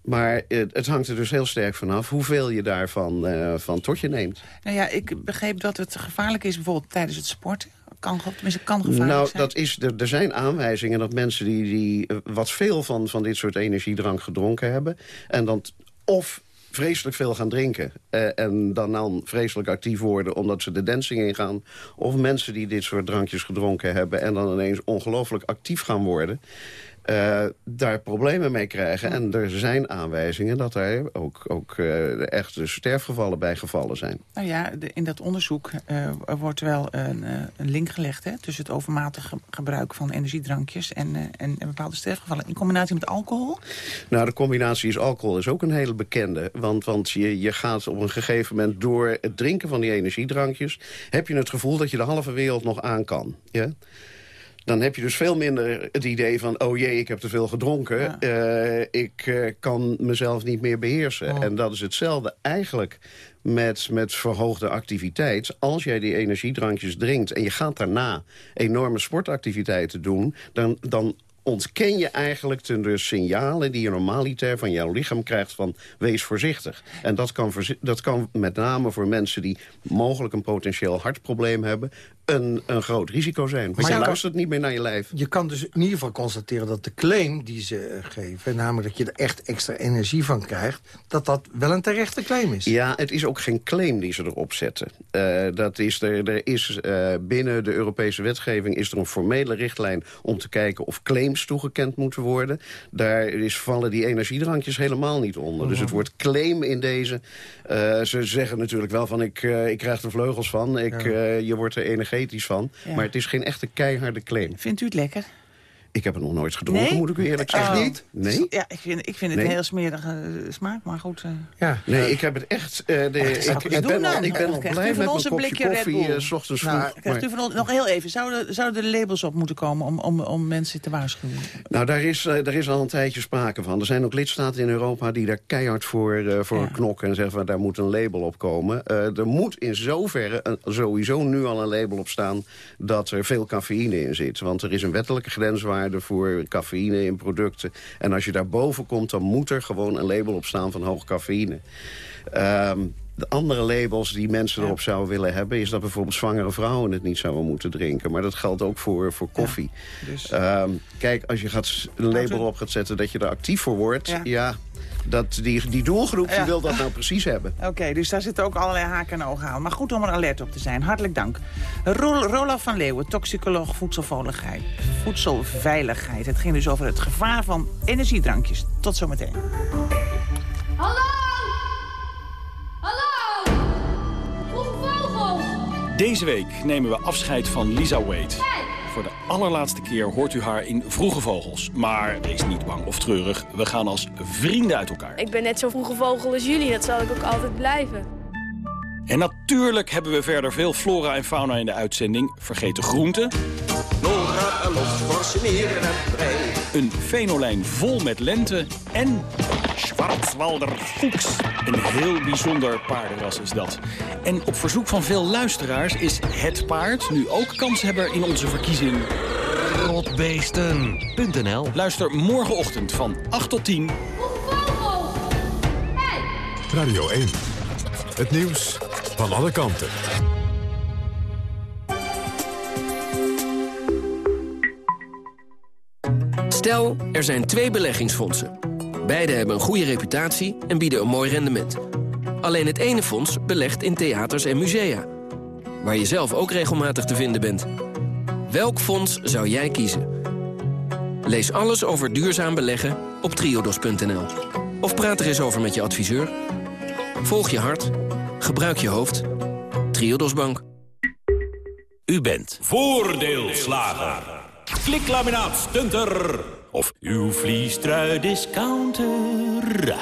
Maar het, het, hangt er dus heel sterk vanaf hoeveel je daarvan uh, van tot je neemt. Nou ja, ik begreep dat het gevaarlijk is bijvoorbeeld tijdens het sporten. Kan, tenminste, kan gevaarlijk nou, zijn. Dat is, er, er zijn aanwijzingen dat mensen die, die eh, wat veel van, van dit soort energiedrank gedronken hebben... en dan of vreselijk veel gaan drinken... Eh, en dan, dan vreselijk actief worden omdat ze de dancing ingaan... of mensen die dit soort drankjes gedronken hebben... en dan ineens ongelooflijk actief gaan worden... Uh, daar problemen mee krijgen. En er zijn aanwijzingen dat er ook, ook uh, echte sterfgevallen bij gevallen zijn. Nou ja, de, in dat onderzoek uh, wordt wel een, een, link gelegd... Hè, tussen het overmatig gebruik van energiedrankjes en, en, en, bepaalde sterfgevallen. In combinatie met alcohol? Nou, de combinatie is alcohol is ook een hele bekende. Want, want je, je gaat op een gegeven moment door het drinken van die energiedrankjes... heb je het gevoel dat je de halve wereld nog aan kan. Ja? Dan heb je dus veel minder het idee van... oh jee, ik heb te veel gedronken, uh, ik uh, kan mezelf niet meer beheersen. Oh. En dat is hetzelfde eigenlijk met, met verhoogde activiteit. Als jij die energiedrankjes drinkt en je gaat daarna enorme sportactiviteiten doen... dan, dan ontken je eigenlijk de signalen die je normaliter van jouw lichaam krijgt van wees voorzichtig. En dat kan, dat kan met name voor mensen die mogelijk een potentieel hartprobleem hebben een, een groot risico zijn. Want maar je, luistert niet meer naar je lijf. Je kan dus in ieder geval constateren dat de claim die ze eh, geven... namelijk dat je er echt extra energie van krijgt... dat dat wel een terechte claim is. Ja, het is ook geen claim die ze erop zetten. Uh, dat is er, er is, uh, binnen de Europese wetgeving is er een formele richtlijn... om te kijken of claims toegekend moeten worden. Daar is, vallen die energiedrankjes helemaal niet onder. Dus het mhm. woord claim in deze... ze zeggen natuurlijk wel van ik, ik krijg er vleugels van. Ik, je wordt er energie van. Maar het is geen echte keiharde claim. Vindt u het lekker? Ik heb het nog nooit gedronken, moet ik u eerlijk zeggen. Echt niet? Nee? Ja, ik vind, ik vind het een heel smerige uh, smaak, maar goed. Uh. Ja. Nee, ik heb het echt... Uh, de, ik, ik, ben al, ik ben al blij met mijn kopje koffie s ochtends nou, vroeg. Krijgt u van ons, nog heel even, zouden, zouden er labels op moeten komen om, om, om mensen te waarschuwen? Nou, daar is, daar is al een tijdje sprake van. Er zijn ook lidstaten in Europa die daar keihard voor, voor ja. knokken... en zeggen, van, daar moet een label op komen. er moet in zoverre een, sowieso nu al een label op staan... dat er veel cafeïne in zit. Want er is een wettelijke voor cafeïne in producten. En als je daarboven komt, dan moet er gewoon een label op staan van hoog cafeïne. Um, de andere labels die mensen erop zouden willen hebben... is dat bijvoorbeeld zwangere vrouwen het niet zouden moeten drinken. Maar dat geldt ook voor, voor koffie. Ja, dus... um, kijk, als je gaat een label op gaat zetten dat je er actief voor wordt... ja, ja dat die, die doelgroep die wil dat nou precies hebben. Oké, dus daar zitten ook allerlei haken en ogen aan. Maar goed om er alert op te zijn. Hartelijk dank. Rol Rolaf van Leeuwen, toxicoloog voedselveiligheid. voedselveiligheid. Het ging dus over het gevaar van energiedrankjes. Tot zometeen. Hallo! Hallo! Vroege vogels! Deze week nemen we afscheid van Lisa Wade. Voor de allerlaatste keer hoort u haar in Vroege Vogels. Maar wees niet bang of treurig, we gaan als vrienden uit elkaar. Ik ben net zo vroege vogel als jullie, dat zal ik ook altijd blijven. En natuurlijk hebben we verder veel flora en fauna in de uitzending. Vergeet de groenten. Nora, los, en. Een venolijn vol met lente en Schwarzwalder Fuchs. Een heel bijzonder paardenras is dat. En op verzoek van veel luisteraars is het paard nu ook kanshebber in onze verkiezing. Rotbeesten.nl Luister morgenochtend van 8 tot 10. Radio 1. Het nieuws van alle kanten. Stel, er zijn twee beleggingsfondsen. Beide hebben een goede reputatie en bieden een mooi rendement. Alleen het ene fonds belegt in theaters en musea. Waar je zelf ook regelmatig te vinden bent. Welk fonds zou jij kiezen? Lees alles over duurzaam beleggen op triodos.nl. Of praat er eens over met je adviseur. Volg je hart. Gebruik je hoofd. Triodos Bank. U bent voordeelslager. Kliklaminaat stunter of uw vliestrui discounter.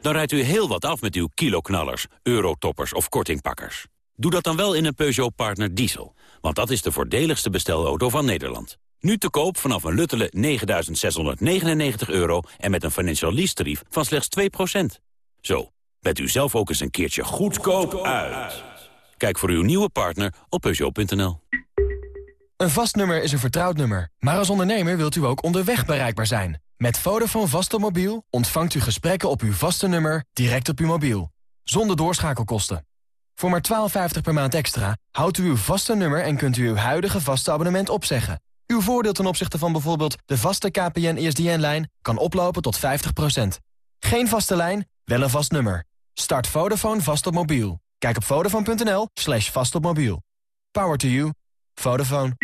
Dan rijdt u heel wat af met uw kiloknallers, eurotoppers of kortingpakkers. Doe dat dan wel in een Peugeot Partner Diesel. Want dat is de voordeligste bestelauto van Nederland. Nu te koop vanaf een luttele 9.699 euro en met een financial lease tarief van slechts 2%. Zo, bent u zelf ook eens een keertje goedkoop uit. Kijk voor uw nieuwe partner op Peugeot.nl. Een vast nummer is een vertrouwd nummer. Maar als ondernemer wilt u ook onderweg bereikbaar zijn. Met Vodafone vaste mobiel ontvangt u gesprekken op uw vaste nummer direct op uw mobiel. Zonder doorschakelkosten. Voor maar 12,50 per maand extra houdt u uw vaste nummer en kunt u uw huidige vaste abonnement opzeggen. Uw voordeel ten opzichte van bijvoorbeeld de vaste KPN-ESDN-lijn kan oplopen tot 50%. Geen vaste lijn, wel een vast nummer. Start Vodafone vast op mobiel. Kijk op vodafone.nl slash vast op mobiel. Power to you. Vodafone.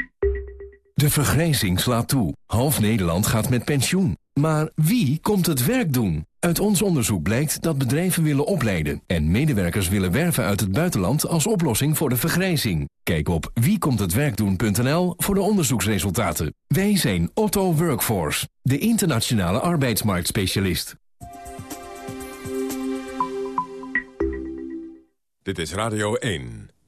De vergrijzing slaat toe. Half Nederland gaat met pensioen. Maar wie komt het werk doen? Uit ons onderzoek blijkt dat bedrijven willen opleiden... en medewerkers willen werven uit het buitenland als oplossing voor de vergrijzing. Kijk op wiekomthetwerkdoen.nl voor de onderzoeksresultaten. Wij zijn Otto Workforce, de internationale arbeidsmarktspecialist. Dit is Radio 1.